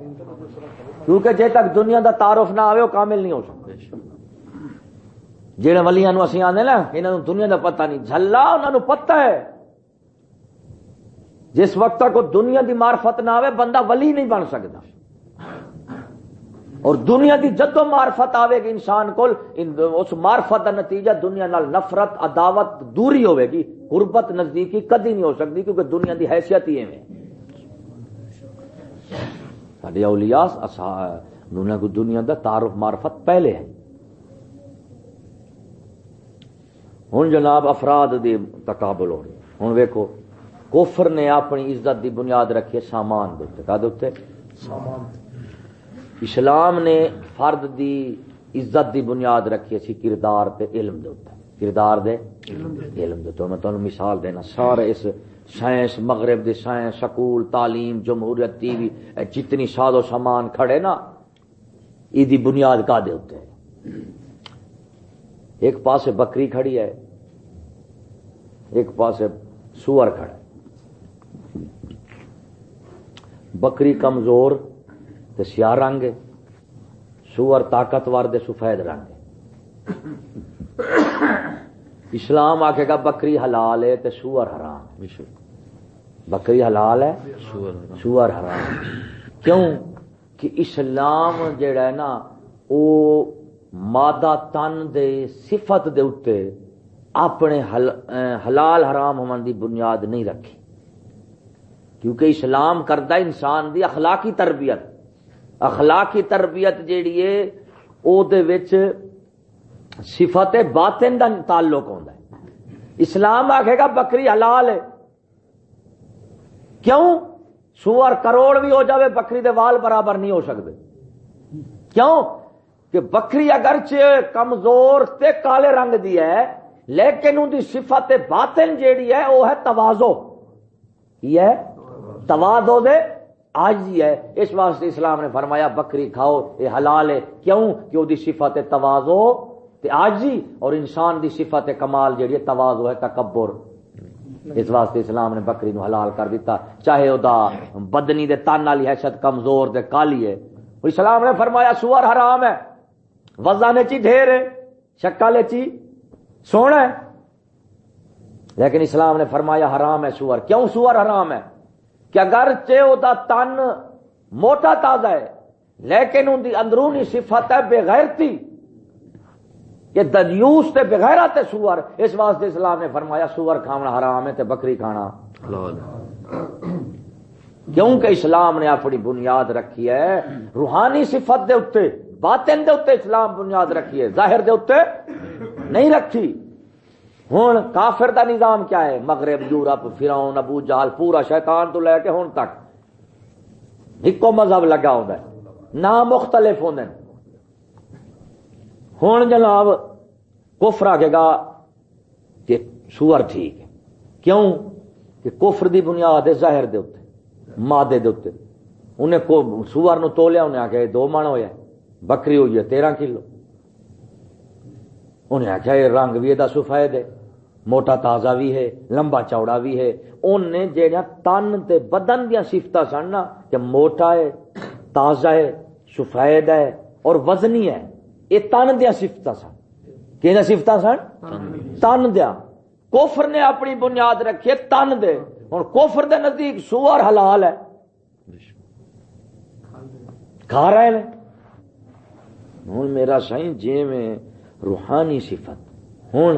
کیونکہ جے تک دنیا دا تعارف نہ آئے وہ کامل نہیں ہو سکتا جہاں ولیاں اسی آنے نا انہوں دنیا دا پتہ نہیں۔ جھلا انہوں پتہ ہے۔ جس وقت تک وہ دنیا دی معرفت نہ آئے بندہ ولی نہیں بن سکتا۔ اور دنیا دی جدو معرفت آئے گی انسان کو اس معرفت کا نتیجہ دنیا نال نفرت، عداوت دوری ہوے گی۔ غربت نزدیکی کدی نہیں ہو سکتی، کیونکہ دنیا دی حیثیت ہی ہے سارے اولیاء دنیا کو دنیا دا تعارف معرفت پہلے ہے ہوں جناب افراد دی تقابل ہو ہوں ویکو کوفر نے اپنی عزت دی بنیاد رکھی سامان دے سامان۔ اسلام نے فرد دی عزت دی بنیاد رکھی سی کردار تے علم دے کردار دے؟ علم دے۔ تو میں تمہیں مثال دینا، سارے اس سائنس، مغرب دے سائنس، سکول، تعلیم، جمہوریت، ٹی وی جتنی ساد و سامان کھڑے نا یہ بنیاد کا دے ہوتے ایک پاس بکری کھڑی ہے، ایک پاس سور کھڑا بکری کمزور تے سیاہ رنگ ہے، سور طاقتور دے سفید رنگ ہے۔ اسلام آکے گا بکری حلال ہے تے سور حرام. بکری حلال ہے سور حرام. کیوں کہ اسلام جڑا ہے نا، او مادہ تن دے صفت دے اتے اپنے حلال حرام ہونے دی بنیاد نہیں رکھی. کیونکہ اسلام کردہ انسان دی اخلاقی تربیت اخلاقی تربیت جیڑی ہے، او دے وچ صفت باطن دا تعلق ہوندا ہے۔ اسلام آکھے گا بکری حلال ہے۔ کیوں؟ سور کروڑ بھی ہو جاوے، بکری دے وال برابر نہیں ہو سکتے کیوں؟ کہ بکری اگرچہ کمزور تے کالے رنگ دی ہے، لیکن ان دی صفت باطن جیڑی ہے وہ ہے توازو۔ یہ ہے؟ توازو دے آج ہی ہے۔ اس واسطے اسلام نے فرمایا، بکری کھاؤ، یہ حلال ہے۔ کیوں؟ کہ وہ صفت توازو تے آج جی اور انسان دی صفت کمال جیڑی ہے توازو ہے، تکبر۔ اس واسطے اسلام نے بکری نو حلال کر دیتا چاہے وہ بدنی دے تان والی حیثیت، کمزور دے، کالی ہے۔ اسلام نے فرمایا، سور حرام ہے۔ وزا نے چی ڈھیر ہے شکا چی سونا ہے۔ لیکن اسلام نے فرمایا، حرام ہے سور۔ کیوں سور حرام ہے؟ کہ اگر دا تن موٹا تازہ ہے، لیکن ان دی اندرونی صفت ہے بغیرتی کہ دجیوس تے بغیر تے سور۔ اس واسطے اسلام نے فرمایا سور کھانا حرام ہے تے بکری کھانا۔ کیونکہ اسلام نے اپنی بنیاد رکھی ہے روحانی صفت دے اتنے باطن دے اتنے اسلام بنیاد رکھی ہے۔ ظاہر دے اتنے نہیں رکھی۔ ہوں کافر دا نظام کیا ہے؟ مغرب یورپ فراؤن ابو جال پورا شیطان تو لے کے ہوں تک۔ ایکو مذہب لگا ہوتا ہے نام مختلف ہوتے ہیں ہوں جناب، کفر آگے گا کہ سور ٹھیک ہے۔ کیوں؟ کہ کفر دی بنیاد ہے ظاہر دے اتنے مادے دے اتنے انہیں سور نو تولیا، انہیں آ کے دو من ہوا بکری ہوئی ہے تیرہ کلو۔ انہیں آخیا یہ رنگ بھی یہ سفید ہے موٹا تازہ بھی ہے، لمبا چوڑا بھی ہے۔ ان نے جہاں تن تے بدن دیا سفت سن نا، کہ موٹا ہے، تازہ ہے، سفید ہے اور وزنی ہے۔ یہ تن دیا سفت سن۔ کہ سفت سن؟ تن دیا۔ کوفر نے اپنی بنیاد رکھی تن دے۔ ہوں کوفر دے نزدیک سور حلال ہے۔ کھا رہے ہیں ہوں میرا سائن جی میں روحانی صفت۔ ہوں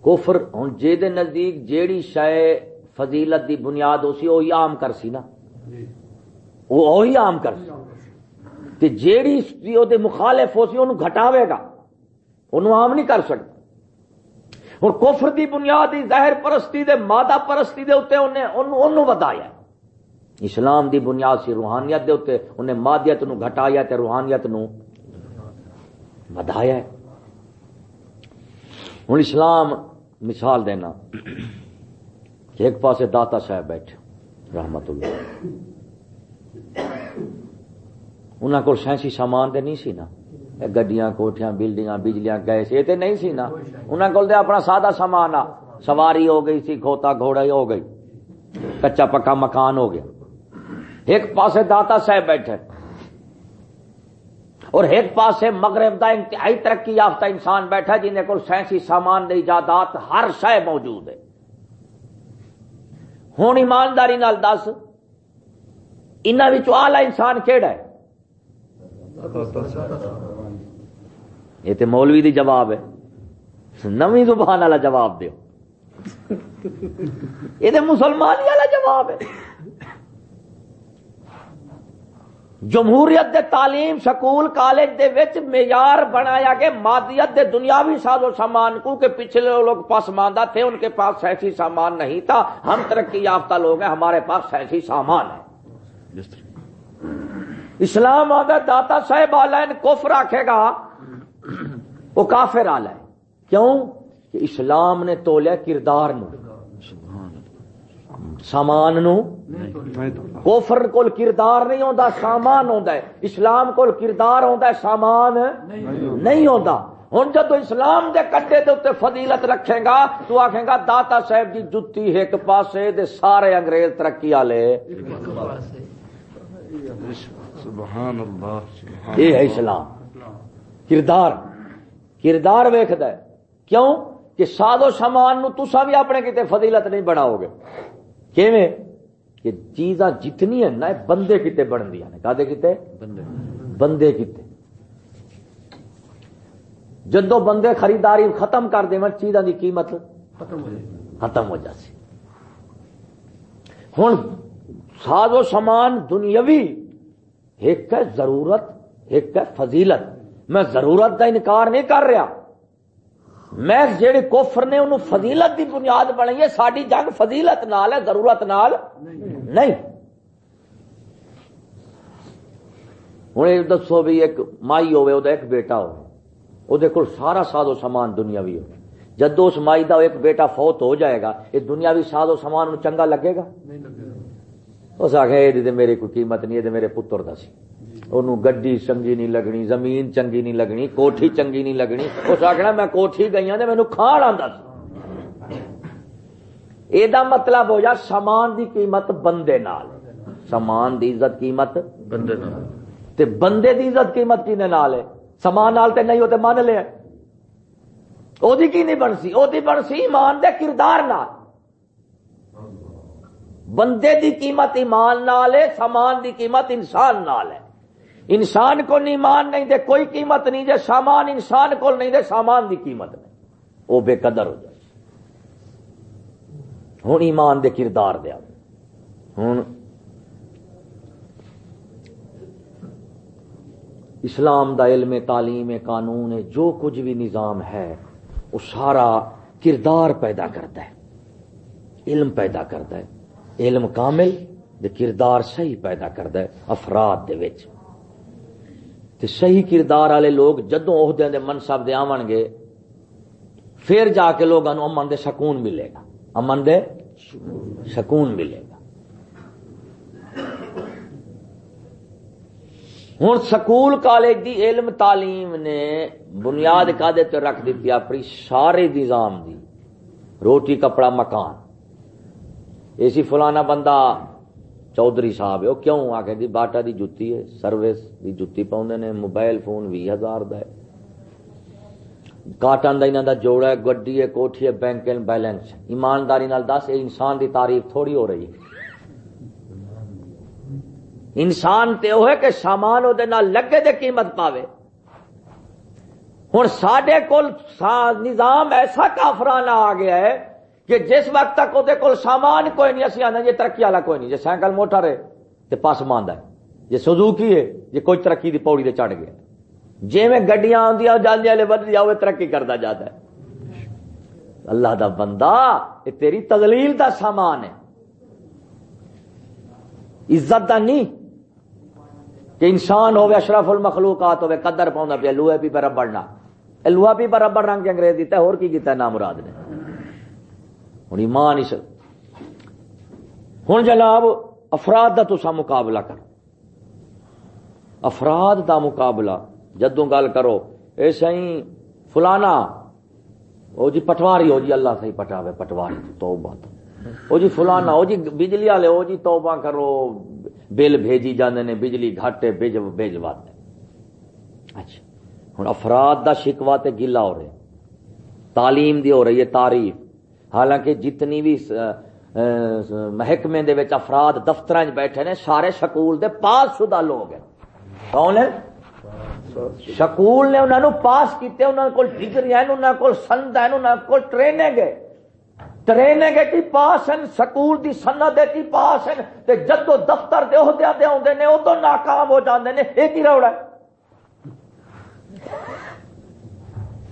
کوفر ہوں جے دے نزدیک جیڑی شے فضیلت دی بنیاد ہو سی وہی عام کر سی نا۔ وہ وہی عام کر سی۔ تے جیڑی دے مخالف ہو سی انہوں گھٹاوے گا انہوں عام نہیں کر سکتا۔ ہوں کوفر دی بنیاد ظاہر پرستی دے، مادہ پرستی دے اتنے انہیں انہوں ودایا۔ اسلام دی بنیاد سی روحانیت دے اتنے انہیں مادیت نو گھٹایا تے روحانیت نو بدایا ہے ہوں اسلام، مثال دینا، ایک پاسے داتا صاحب بیٹھے، رحمت اللہ۔ انہوں کو سائنسی سامان تو نہیں سی نا۔ گڈیاں کوٹیاں بلڈنگ بجلیاں، گیس، یہ تو نہیں سی نا۔ انہوں کو اپنا سادہ سامان آ۔ سواری ہو گئی سی، کھوتا گھوڑا ہو گئی۔ کچا پکا مکان ہو گیا۔ ایک پاسے داتا صاحب بیٹھے۔ اور ایک پاسے مغرب دا انتہائی ترقی یافتہ انسان بیٹھا جن کو سائنسی سامان ایجادات ہر شہ موجود ہے۔ ہوں ایمانداری نال دس ان آلہ انسان کہڑا ہے؟ یہ تو مولوی دی جواب ہے۔ نویں زبان والا جواب دیو۔ یہ تو مسلمان والا جواب ہے۔ جمہوریت دے تعلیم سکول کالج دے وچ معیار بنایا کہ مادیت دے دنیاوی ساز و سامان۔ کو کہ پچھلے لوگ پسماندہ تھے، ان کے پاس ایسی سامان نہیں تھا۔ ہم ترقی یافتہ لوگ ہیں، ہمارے پاس ایسی سامان ہے۔ اسلام آدھا داتا صاحب آلائن کفر رکھے گا، وہ کافر آل ہے۔ کیوں؟ کہ اسلام نے تولیا کردار نو۔ سامان نو۔ کوفر کول کردار نہیں ہوتا سامان ہوتا ہے۔ اسلام کول کردار ہوتا ہے، سامان نہیں ہوتا ہوں جب اسلام دے کٹے دے اتنے فضیلت رکھے گا، تو آخے گا، داتا صاحب کی جتی ایک پاسے دے سارے انگریز ترقی والے یہ ہے اسلام کردار کردار ویخد کیوں؟ کہ ساد و سامان نو تسا بھی اپنے کتے فضیلت نہیں بناؤ گے۔ کیویں؟ کہ چیزاں جتنی ہیں نا بندے کتے بن دیا نے کہتے کتے؟ بندے۔ کتے۔ جدو بندے خریداری ختم کر دیں چیزاں دی قیمت ختم ہو جاتی۔ ہوں ساز و سامان دنیاوی، ایک ہے ضرورت، ایک ہے فضیلت۔ میں ضرورت کا انکار نہیں کر رہا۔ میں جہے کوفر نے انہوں فضیلت دی بنیاد بنائی ہے ساری جنگ فضیلت نال ہے، ضرورت نال نہیں۔ ہوں یہ دسو بھی ایک مائی ہوے وہ ایک بیٹا ہو وہ سارا ساز و سامان دنیا بھی ہو جدو اس مائی دا ایک بیٹا فوت ہو جائے گا، یہ دنیا بھی ساز و سامان چنگا لگے گا؟ اس آخر میری کوئی قیمت نہیں ہے میرے پتر دا سی۔ گڈی چنگی نہیں لگنی زمین چنگی نہیں لگنی کوٹھی چنگی نہیں لگنی۔ اس آخنا میں کوٹھی گئی ہوں مینو کھان آتا یہ مطلب ہو جا سامان دی قیمت بندے نال۔ سامان دی عزت قیمت بندے تے بندے دی عزت قیمت کی نال ہے؟ سامان نال تے نہیں ہوتے مان لیا۔ وہ کی نہیں بن سی وہ بن سی ایمان دے کردار نال۔ بندے دی قیمت ایمان نال ہے، سامان دی قیمت انسان نال ہے۔ انسان کو نہیں مان نہیں دے، کوئی قیمت نہیں دے، سامان انسان کو نہیں دے، سامان دی قیمت نہیں۔ وہ بے قدر ہو جائے۔ ہوں ایمان دے کردار دیا ہوں اسلام دا علم، تعلیم، قانون، جو کچھ بھی نظام ہے وہ سارا کردار پیدا کرتا ہے، علم پیدا کرتا ہے۔ علم کامل دے کردار صحیح پیدا کرتا ہے، افراد دے وچ۔ تے صحیح کردار والے لوگ جدوں عہدے دے منصب دے آون گے، پھر جا کے لوگوں امن دے سکون ملے گا۔ امن دے سکون ملے گا۔ ہوں سکول کالج دی علم تعلیم نے بنیاد کا رکھ دیتی اپنی سارے نظام دی۔ روٹی، کپڑا، مکان۔ اسی فلانا بندہ چودھری صاحب ہے۔ وہ کیوں؟ آ کے باٹا دی جتی ہے، سروس دی جتی پاؤں نے، موبائل فون بھی ہزار دا ہے۔ کاٹن دا دا جوڑا ہے، گڈی ہے، کوٹھی ہے، بینک بیلنس۔ ایمانداری نال دس یہ انسان دی تعریف تھوڑی ہو رہی ہے۔ انسان تے وہ ہے کہ سامان وہ لگے دے قیمت پاوے۔ ہوں سڈے کول نظام ایسا کافرانہ آ گیا ہے کہ جس وقت تک وہ سامان کوئی نہیں، اسی آنا یہ ترقی والا کوئی نہیں۔ جی سائیکل موٹر ہے تو پس ماند ہے۔ جی سزوکی ہے، یہ کوئی ترقی دی پوڑی دے چڑھ گیا۔ جی میں گڈیاں آدی جانے والے بد جاؤ ترقی کرتا جاتا ہے۔ اللہ دا بندہ یہ تیری تدلیل دا سامان ہے۔ عزت دا نہیں۔ کہ انسان ہوے اشرف المخلوقات ہوے قدر پاؤں پیا، لوہے پی پہ ربڑنا۔ لوہا بھی برابر رنگ انگریز دیتا ہے اور کی کیتا ہے؟ نامراد نے۔ ہوں ایمان اس ہوں جناب، افراد دا تسا مقابلہ کرو۔ افراد دا مقابلہ، جدوں گل کرو، اے سی فلانا، او جی پٹواری ہو جی اللہ صحیح پٹاوے، پٹواری تو۔ او جی فلانا، او جی بجلی والے، او جی توبہ کرو۔ بل بھیجی جاندے نے، بجلی گھاٹے بھیج بھیجواتے اچھا۔ ہوں افراد دا شکوا تے گلا ہو رہے۔ تعلیم دی ہو رہی ہے تعریف حالانکہ جتنی بھی محکمے دے وچ افراد دفتر بیٹھے نے، سارے سکول دے پاس شدہ لوگ ہیں۔ کون ہے سکول نے انہوں پاس کیتے انہوں کو ڈگری ہیں انہوں کو سند ہیں انہوں کو ٹریننگ ہے۔ ٹریننگ کی پاس ہیں سکول دی سند کی پاس ہیں۔ تے جدو دفتر دے عہدے دے آتے ہیں ادو ناکام ہو جاتے ہیں یہ روڑا ہے؟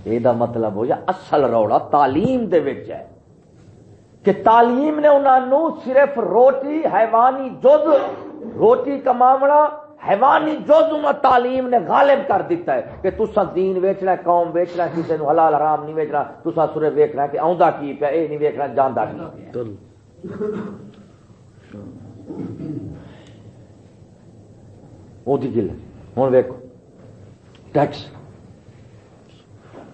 یہ مطلب ہو جا اصل روڑا تعلیم دے وچ ہے۔ کہ تعلیم نے انہوں صرف روٹی حیوانی جز روٹی کماونا حیوانی جز تعلیم نے غالب کر دیتا ہے کہ تسا دین ویچنا قوم ویچنا کسی نے حلال حرام نہیں ویچنا تسا سورے ویکنا کہ آندا کی پیا اے نہیں ویکنا جاندا کی وہ گل ہوں ویکو ٹیکس۔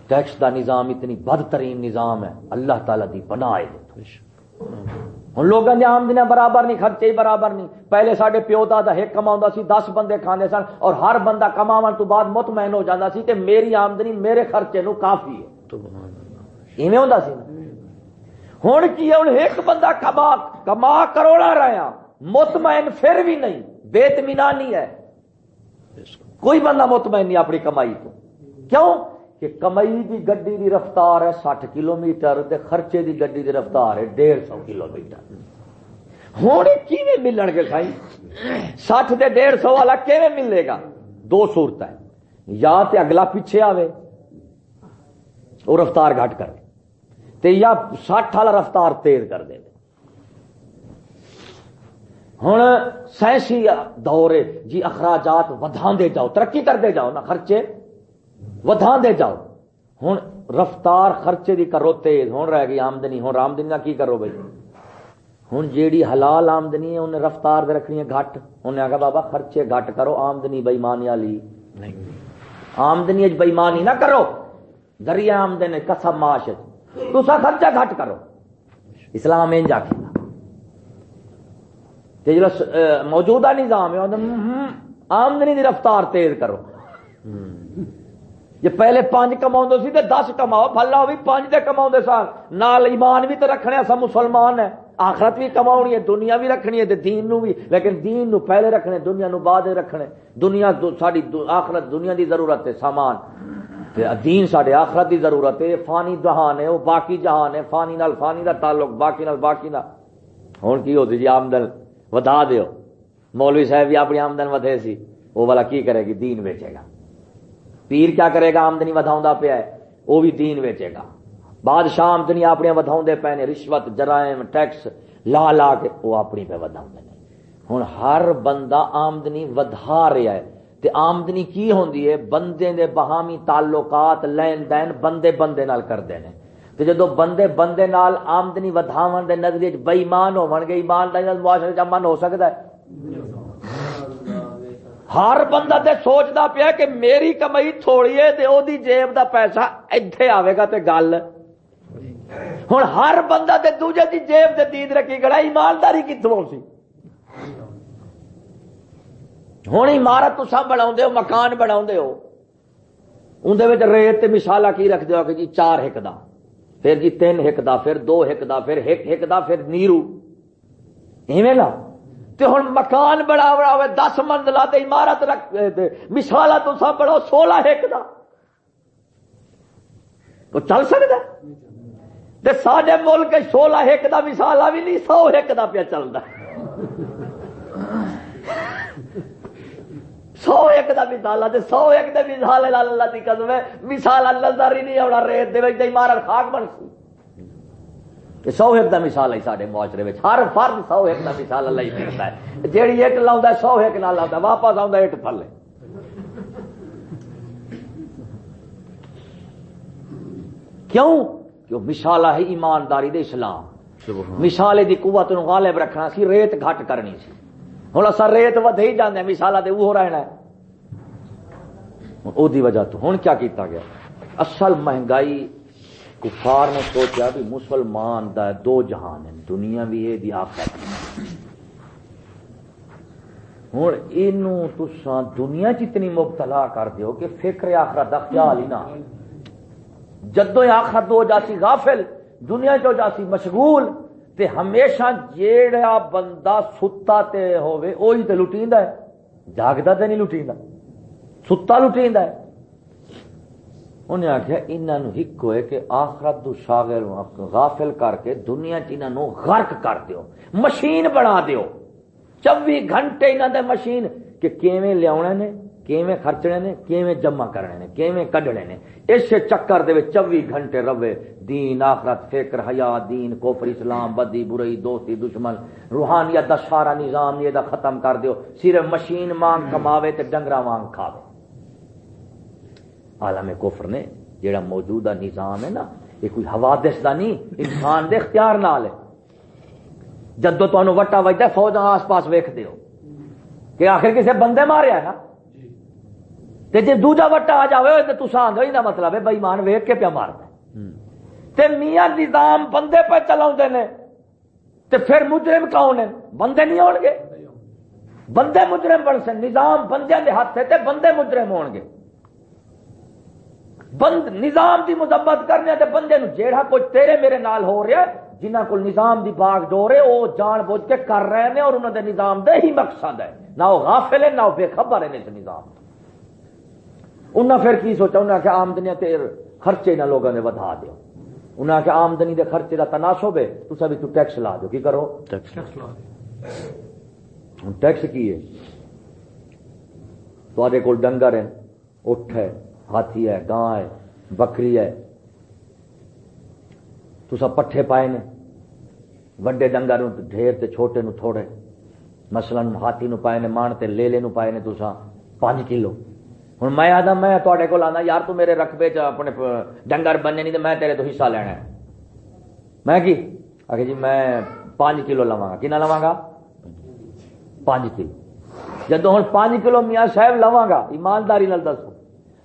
ٹیکس دا نظام اتنی بدترین نظام ہے۔ اللہ تعالی دی بنا ہوں لوگوں کی آمدنیاں برابر نہیں خرچے برابر نہیں۔ پہلے سارے پیو دا ایک کما سی دس بندے کھانے سن اور ہر بندہ کما تو بعد مطمئن ہو جاتا سی کہ میری آمدنی میرے خرچے نو کافی ہے۔ ایویں ہوں سی ہوں کی ہوں ایک بندہ کما کما کروڑا رہا مطمئن پھر بھی نہیں بےتمینانی ہے۔ کوئی بندہ مطمئن نہیں اپنی کمائی تو۔ کیوں؟ کہ کمائی دی گڈی دی رفتار ہے سٹھ کلو میٹر خرچے دی گڈی دی رفتار ہے ڈیڑھ سو کلو میٹر ہوں کیویں ملن گے سائی سٹھ دے ڈیڑھ سو والا کیویں ملے گا؟ دو صورت ہے یا تے اگلا پیچھے آوے، وہ رفتار گھٹ کر تے یا سٹھ والا رفتار تیز کر دے۔ ہوں سائنسی دور جی اخراجات ودھا دے جاؤ، ترقی کرتے جاؤ نا خرچے۔ ودھا دے جاؤ۔ ہوں رفتار خرچے دی کرو تیز ہوں رہ گئی آمدنی ہوں آمدنی کی کرو بھائی؟ ہوں جیڑی حلال آمدنی ہے انہیں رفتار دے رکھنی ہے گھٹ۔ انہیں آگا بابا خرچے گھٹ کرو آمدنی بےمانی والی آمدنی بےمانی نہ کرو۔ دریا آمدن کسب معاش تو خرچہ گھٹ کرو۔ اسلام انج آخ جو موجودہ نظام ہے آمدنی دی رفتار تیز کرو۔ جی پہلے پانچ کما سی تو دس کماؤ فلا بھی پانچ دے کما سال نال ایمان بھی تو رکھنے سا مسلمان ہے آخرت بھی کما ہے، دنیا بھی رکھنی ہے دین نو بھی۔ لیکن دین نو پہلے رکھنے، دنیا نو بعد رکھنے۔ دنیا ساری آخرت دنیا دی ضرورت ہے، سامان۔ دین سڈے آخرت دی ضرورت ہے فانی جہان ہے، وہ باقی جہان ہے، فانی نال فانی دا تعلق، باقی نال باقی نال۔ ہوں کی ہوتی جی آمدن ودا دیو۔ مولوی صاحب بھی اپنی آمدن ودے سی، وہ والا کی کرے گی؟ دین بیچے گا۔ پیر کیا کرے گا؟ آمدنی وداؤں پیا ہے۔ وہ بھی دین ویچے گا۔ بادشاہ آمدنی اپنی وداؤں پے نے، رشوت، جرائم، ٹیکس، لا لا کے وہ اپنی پہ وداؤں ہوں ہر بندہ آمدنی ودھا رہا ہے۔ تے آمدنی کی ہوندی ہے؟ بندے دے بہامی تعلقات، لین دین بندے بندے نال کرتے ہیں تے جدو بندے بندے نال آمدنی ودھاون دے نظریے بےمان ہو گے ایمان دا معاشرے چ من ہو سکتا ہے؟ ہر بندہ تے سوچتا پیا کہ میری کمائی تھوڑی ہے تے او دی جیب دا پیسہ ایتھے آئے گا تے گل۔ ہوں ہر بندہ تے دوجے دی جیب تے دید رکھی گڑا، ایمانداری کتوں سی؟ ہوں عمارت تسا بنا ہو، مکان بنا ہو۔ اندر ریت مثال کی رکھ دو کہ جی چار ہک دا، پھر جی تین ہک دا، پھر دو ہک دا، پھر ہک ہک دا، پھر نیرو۔ ایویں نا؟ تے ہوں مکان بڑا بڑا ہوئے، دس منزلہ تے عمارت رکھ مثال تو سب بڑا سولہ ایک دا۔ تو چل سکتا تے سارے ملک سولہ ایک دا مثال بھی نہیں، سو ایک دا پیا چلتا سو ایک دا مثال ہے سو ایک دا مثال اللہ کی قدم ہے۔ مثال نظر ہی نہیں آنا ریت دے عمارت خاک بن سی کہ سو ایک دا مثال ہے سارے معاشرے میں ہر فرد سو ایک دا مثال اللہ ہی دیتا ہے۔ جیڑی ایک لاؤں سو ایک نہ لاؤں واپس آؤں ایک تھلے کیوں؟ کہ مثال ہے ایمانداری دے اسلام۔ مثالے دی قوت نو غالب رکھنا سی ریت گھٹ کرنی سی۔ ہوں اصا ریت ود ہی جانے مثالا تو وہ رہنا ہے۔ او دی وجہ تو ہوں کیا کیتا گیا؟ اصل مہنگائی کفار نے سوچا بھی مسلمان دا دو جہان ہیں، دنیا بھی ہے، دی آخر ہوں یہ تسا دنیا چتنی مبتلا کر دیو کہ فکر آخرت دا خیال ہی نہ جدو آخرت دو جاسی غافل، دنیا چو جاسی مشغول، تے ہمیشہ جیڑا بندہ ستا تے ہوئے اوہی تے لٹیندا ہے۔ جاگدا تے نہیں لٹیندا۔ ستا لٹیندا ہے۔ انہیں آخیا انہوں ہک ہوئے کہ آخرت دو شاغل غافل کر کے دنیا چ انہوں غرق کر دیو، مشین بنا دیو۔ چوبی گھنٹے انہوں دے مشین کہ کیویں لیا نے، کیویں خرچنے نے، کیویں جمع کرنے نے، کیویں کڈنے نے۔ اس چکر دے چوبی گھنٹے روے دین، آخرت، فکر، حیا، دین کوفر اسلام، بدی، برائی، دوستی، دشمن۔ روحانیت دا سارا نظام یہ دا ختم کر دیو۔ صرف مشین مانگ کماوے تے ڈنگرا مانگ کھاوے۔ عالم کفر نے جیڑا موجودہ نظام ہے نا یہ کوئی حوادث دا نہیں انسان دے اختیار نال ہے۔ جدو تمہیں وٹا وجہ فوج آس پاس ویخ دیو کہ آخر کسی بندے مارے نا؟ تے جی دوجا وٹا آ جائے تو تصا آدھے کا مطلب ہے بئی مان ویخ کے پیا مارتا تے میاں نظام بندے پہ چلا تے پھر مجرم کون ہیں؟ بندے نہیں ہون گے۔ بندے مجرم بن سن نظام بندے دے ہاتھ تے بندے مجرم ہون گے بند نظام دی مذمت کرنے تے بندے نو جیڑا کچھ تیرے میرے نال ہو رہا ہے جنہ کو نظام دی باغ ڈورے وہ جان بوجھ کے کر رہے ہیں اور انہوں دے نظام دے ہی مقصد ہے۔ نہ وہ غافل ہے نہ وہ بے خبر ہے اس نظام انہوں نے پھر کی سوچا؟ انہوں نے کہ آمدنی تیر خرچے نہ لوگوں نے دو انہوں نے کہ آمدنی دے خرچے کا تناسب ہے تو سبھی تو ٹیکس لا دو کی کرو؟ ٹیکس کی ہے؟ تے کول ڈنگر ہے اٹھ ہے۔ ہاتھی ہے، گاں ہے، بکری ہے۔ تو سب پٹھے پائے نے۔ وڈے ڈنگر ڈھیر تے چھوٹے نو تھوڑے۔ مثلا ہاتھی نو پائے نے مان تے لے لے نو پائے نے تسا پانچ کلو۔ ہوں میں آدھا میں تے کو آنا یار تو میرے رقبے چ اپنے ڈنگر بننے نہیں تو میں تیرے تو حصہ لینا ہے۔ میں کی؟ آخر جی میں پانچ کلو لوا گا۔ کنا لوا گا؟ پانچ کلو۔ جدو ہوں پانچ کلو میاں صاحب لوا گا، ایمانداری نال دسو۔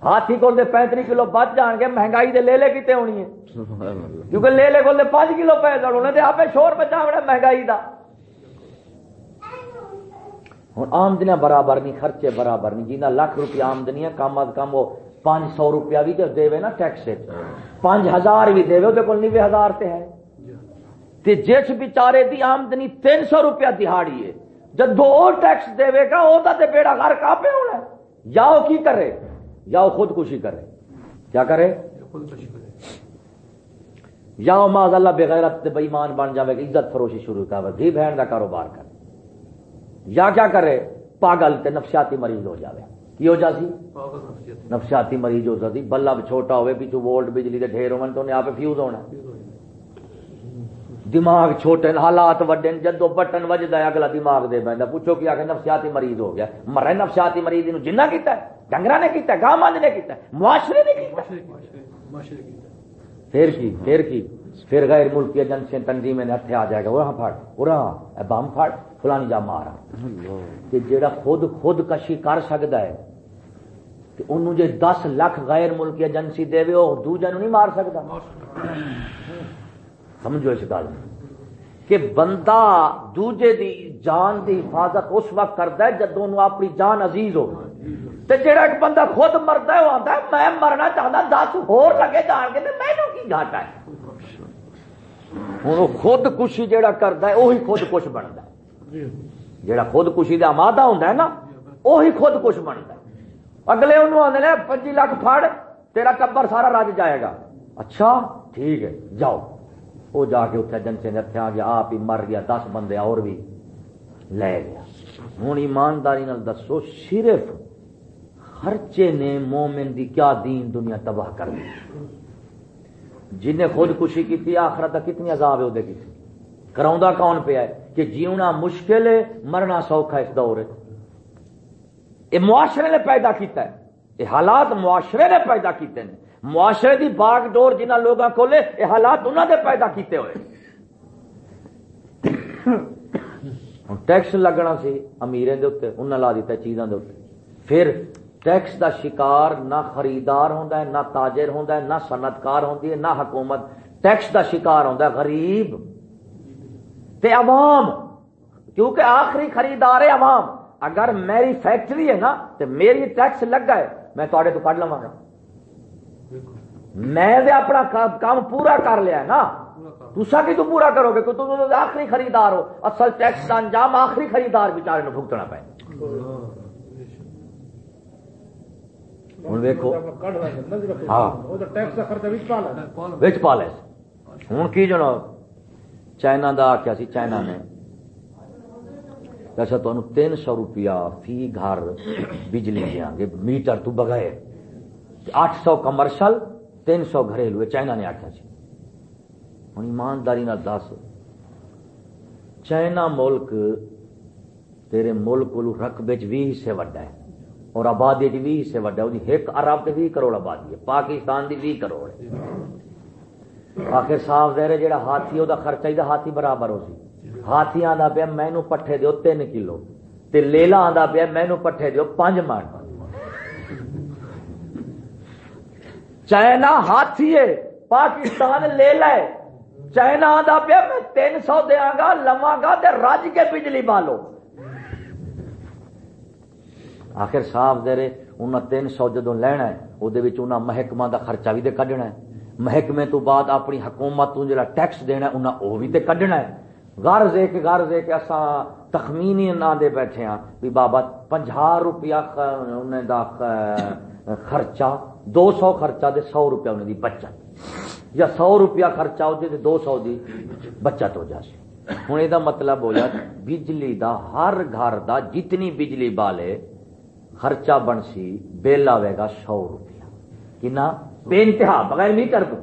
ہاتھی کو پینتری کلو بچ جان گے، مہنگائی دے لے لے کتنے ہونی ہے؟ کیونکہ لے لے کو پانچ کلو پی جانے آپ شور بچا بڑا مہنگائی دا۔ ہوں آمدنیاں برابر نہیں، خرچے برابر نہیں جنہیں لاکھ روپیہ آمدنی ہے کم از کم وہ پانچ سو روپیہ بھی تو دے نا ٹیکس پانچ ہزار بھی دے وہ نوے ہزار تے ہے۔ تے جس بچارے دی آمدنی تین سو روپیہ دہاڑی ہے جب دو ٹیکس دے گا وہ تو بیڑا گھر کا پہ ہونا یا وہ کی کرے؟ یا وہ خودکشی کرے۔ کیا کرے؟ یا وہ ماض اللہ بغیرت بےمان بن جائے عزت فروشی شروع کر دھی بہن کا کاروبار کرے یا کیا کرے؟ پاگل تے نفسیاتی مریض ہو جاوے۔ کی ہو جاسی نفسیاتی۔ مریض ہو جاتی بلب چھوٹا ہوئے پیچھو وولٹ بجلی دے ڈھیر ہون تو انہیں آپ فیوز ہونا۔ دماغ چھوٹے حالات وڈے جدو بٹن وجدا ہے اگلا دماغ دے بیندا پوچھو کہ آخر نفسیاتی مریض ہو گیا۔ مرے نفسیاتی مریض جنہ کیتا ہے؟ ڈنگرا نے کیتا ہے گاں ماند نے کیتا معاشرے نے کیتا پھر کی پھر کی، پھر غیر ملکی ایجنسی تنظیم نے ہتھے آ جائے گا۔ وہ پھڑ وہ بم پھڑ فلانی جا مارا۔ کہ جیڑا خود خود کشی کر سکتا ہے، کہ انہوں جے دس لاکھ غیر ملکی ایجنسی دے وہ دوجے نہیں مار سکتا۔ سمجھو اس گل۔ کہ بندہ دوجے دی جان دی حفاظت اس وقت کرتا ہے جب انہوں اپنی جان عزیز ہو۔ تے جیڑا ایک بندہ خود مرتا ہے، وہ آتا ہے، میں مرنا چاہتا دس ہور لگے جان کے میں کی ہے؟ ہوں خود کشی جیڑا کرتا ہے وہی خود کچھ بنتا ہے۔ جہاں خود کشی کا مادہ ہوں نا وہی خود کچھ بنتا اگلے انہوں آدھے پچی لاکھ فڑ تیرا ٹبر سارا رج جائے گا۔ اچھا ٹھیک ہے، جاؤ۔ وہ جا کے اتنے جنسے نے اتنے آ گیا آپ ہی مر گیا، دس بندے اور بھی لے گیا۔ ہوں ایمانداری دسو، صرف خرچے نے مومن دی کیا دین دنیا تباہ کر دی؟ جنہیں خود کشی کی آخرت کتنی عذاب ہے وہ کرا کون پیا ہے؟ کہ جیونا مشکل ہے، مرنا سوکھا اس دور یہ معاشرے نے پیدا کیتا ہے۔ یہ حالات معاشرے نے پیدا کیتے ہیں۔ معاشرے دی باغ ڈور جنہ لوگوں کو لے یہ حالات انہوں نے پیدا کیتے ہوئے۔ ٹیکس لگنا سی امیرے دے اتنے انہیں لا دیتا چیزوں دے اتنے پھر ٹیکس دا شکار نہ خریدار ہوتا ہے، نہ تاجر ہوتا ہے، نہ صنعتکار ہوتی ہے، نہ حکومت۔ ٹیکس دا شکار ہوتا ہے، غریب۔ تے عوام۔ کیونکہ آخری خریدار ہے عوام۔ اگر میری فیکٹری ہے نا تو میری ٹیکس لگ گئے، میں تے تو کٹ لوا گا۔ میں دے اپنا کام پورا کر لیا ہے نا۔ تسا کی تو پورا کرو گے؟ تم آخری خریدار ہو۔ اصل ٹیکس کا انجام آخری خریدار بچارے نو بھگتنا پائے ہوں دیکھو۔ ہاں۔ ہوں کی جنو چائنا دا آخیا سی چائنا نے۔ اچھا تمہیں تین سو روپیہ فی گھر بجلی دیا گے میٹر تو بغیر۔ اٹھ سو کمرشل تین سو گھریلو چائنا نے آخیا سی۔ ہوں ایمانداری نہ دس۔ چائنا ملک تیرے ملک کو رقبے بھی حصے وڈا ہے۔ اور آبادی بھی حصے وڈا ہے۔ ایک ارب بھی کروڑ آبادی ہے، پاکستان کی بھی کروڑ ہے آخر صاف دے رہے جہاں ہاتھی وہ خرچہ ہی ہاتھی برابر ہو سی۔ ہاتھی آتا پیا مینو پٹھے دیو تین کلو۔ تے لیلا آتا پیا مینو پٹھے دیو پانچ من چائنا ہاتھی ہے، پاکستان لے لے چائنا آتا پیا، میں تین سو دیا گا لوا گا تے رج کے بجلی بالو۔ آخر صاف دے رہے انہیں تین سو جدو لینا ہے وہ محکمہ دا خرچہ بھی تے کڈنا ہے۔ محکمے تو بعد اپنی حکومت تو جڑا ٹیکس دینا ہے انہیں وہ بھی تے کڈنا ہے۔ غرض ایک غرض ایک ایسا تخمینی نہ دے بیٹھے ہیں بھی بابا پنجا روپیہ انہیں دا خرچہ، دو سو خرچہ دے سو روپیہ انہیں دی بچت۔ یا سو روپیہ خرچہ ہو جائے دو سو دی بچت ہو جائے ہوں یہ مطلب ہو جائے بجلی دا ہر گھر دا جتنی بجلی بالے خرچہ بن سی بل آئے گا سو روپیہ۔ کنا؟ بے انتہا بغیر میٹر کو۔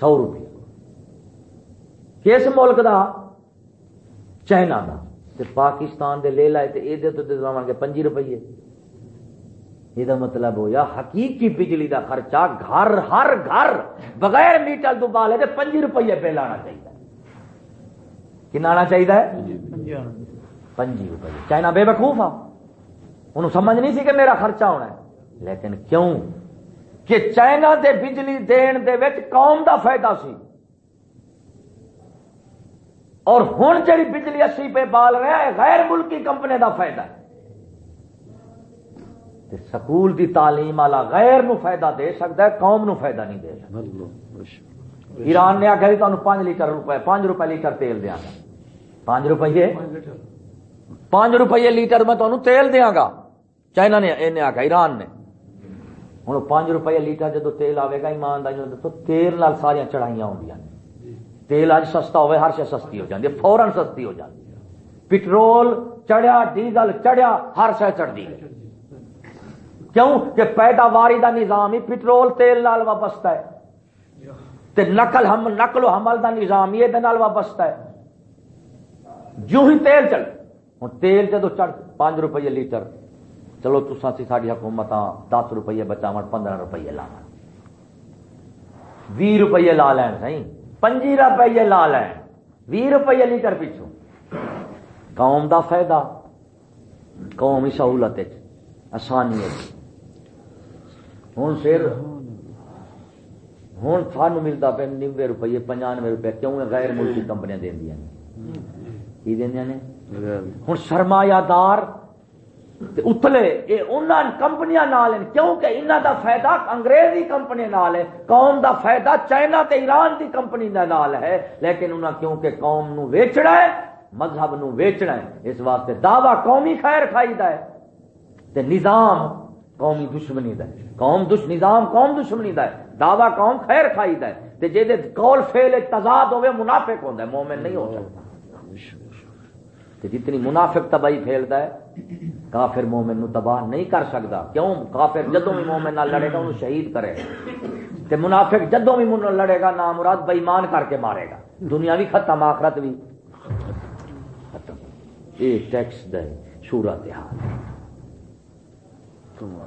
سو روپیہ۔ کس ملک دا چائنا دا۔ تے پاکستان دے لے لائے تے اے دے تو دے کے پنجی روپیے۔ یہ مطلب ہو یا حقیقی بجلی دا خرچہ گھر ہر گھر بغیر میٹر تو بالے تے پنجی روپیے بل آنا چاہیے۔ کنا آنا چاہیے؟ پنجی روپیے۔ چائنا بے وقوف آ انہوں سمجھ نہیں سی کہ میرا خرچہ ہونا ہے۔ لیکن کیوں؟ کہ چائنا دے بجلی دین دے وچ قوم دا فائدہ سی۔ اور ہوں جی بجلی اسی پہ بال رہا ہے غیر ملکی کمپنی دا فائدہ ہے۔ سکول دی تعلیم والا غیر نو فائدہ دے سکتا ہے قوم نو فائدہ نہیں دے سکتا۔ ایران نے آخر تمہیں پانچ لیٹر روپے پانچ روپے لیٹر تیل دیا گا۔ پانچ روپیے؟ پانچ روپیے لیٹر میں تمہیں تیل دیا گا۔ چائنا نے آخیا ایران نے۔ ہوں پانچ روپیہ لیٹر جدو تیل آئے گا، ایمانداری تو تیل نال سارا چڑھائیاں ہو تیل اج سستا ہوئے ہر شے سستی ہو جاتی ہے فورن سستی ہو جاتی ہے۔ پٹرول چڑھیا، ڈیزل چڑھیا، ہر شے چڑھتی ہے۔ کیوں؟ کہ پیداواری دا نظام ہی پٹرول تیل نال وابستہ ہے۔ تے نقل ہم، نقل و حمل دا نظام یہ نال وابستہ ہے۔ جو ہی تیل چل ہوں تیل جدو چڑھ پانچ روپیے لیٹر۔ چلو تسا سی ساری حکومت دس روپیے بچاو پندرہ روپیے لا بھی روپیے لا لین سی پنجی روپیے لا لین۔ بھی روپیے لیٹر پچھو قوم دا فائدہ قومی سہولت آسانی ہوں پھر ہوں سان ملتا پہ نوے روپیے پنجانوے روپئے کیوں غیر ملکی کمپنیاں دیا کی دیا نے ہوں سرمایہ دار اتلے یہ کمپنیاں نال ہیں، کیونکہ انہوں دا فائدہ انگریزی کمپنی نال ہے، قوم دا فائدہ چائنا تے ایران دی کمپنی دا نال ہے، لیکن انہوں کیونکہ قوم نو ویچنا ہے، مذہب نو ویچنا ہے، اس واسطے دعوی قومی خیر کھائی دا ہے۔ تے نظام قومی دشمنی دا ہے۔ قوم دش، نظام قوم دشمنی دا ہے۔ دعوی قوم خیر کھائی دا ہے۔ تے جے دے قول فعل تضاد ہوے منافق ہوندا ہے، مومن نہیں ہو سکتا۔ تے جتنی منافق تباہی پھیلتا ہے کافر مومن نو تباہ نہیں کر سکتا۔ کیوں؟ کافر جدوں بھی مومن نہ لڑے گا، انہوں شہید کرے۔ تے منافق جدوں بھی من لڑے گا نام مراد بےمان کر کے مارے گا۔ دنیا بھی ختم، آخرت بھی ختم۔ یہ ٹیکس دے صورت حال۔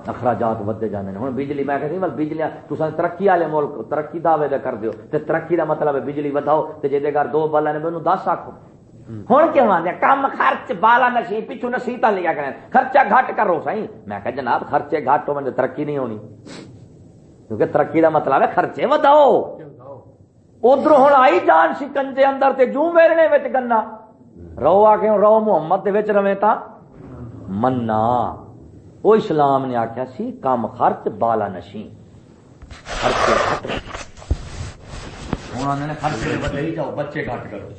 اخراجات ودے جانے ہوں بجلی، میں کہتی بجلی تصا ترقی والے ملک، ترقی دعوے دے کر دیو۔ تے ترقی دا مطلب ہے بجلی وداؤ، تے جے گھر دو بالا نے میں دس آخو ہوں۔ کیوں آدھے کم خرچ بالا نشی پچھو نسیتا لیا کریں خرچہ گھٹ کرو سی میں کہ جناب، خرچے گھٹ ہو ترقی نہیں ہونی۔ کیونکہ ترقی دا مطلب ہے خرچے وداؤ۔ ادھر ہوں آئی جان شکنجے اندر تے جوں ویرنے وچ گنا۔ رو آ کے رو محمد دے وچ روے تا منا وہ اسلام نے آخیا سی، کم خرچ بالا نشی خرچے خرچے بچے گھٹ کرو۔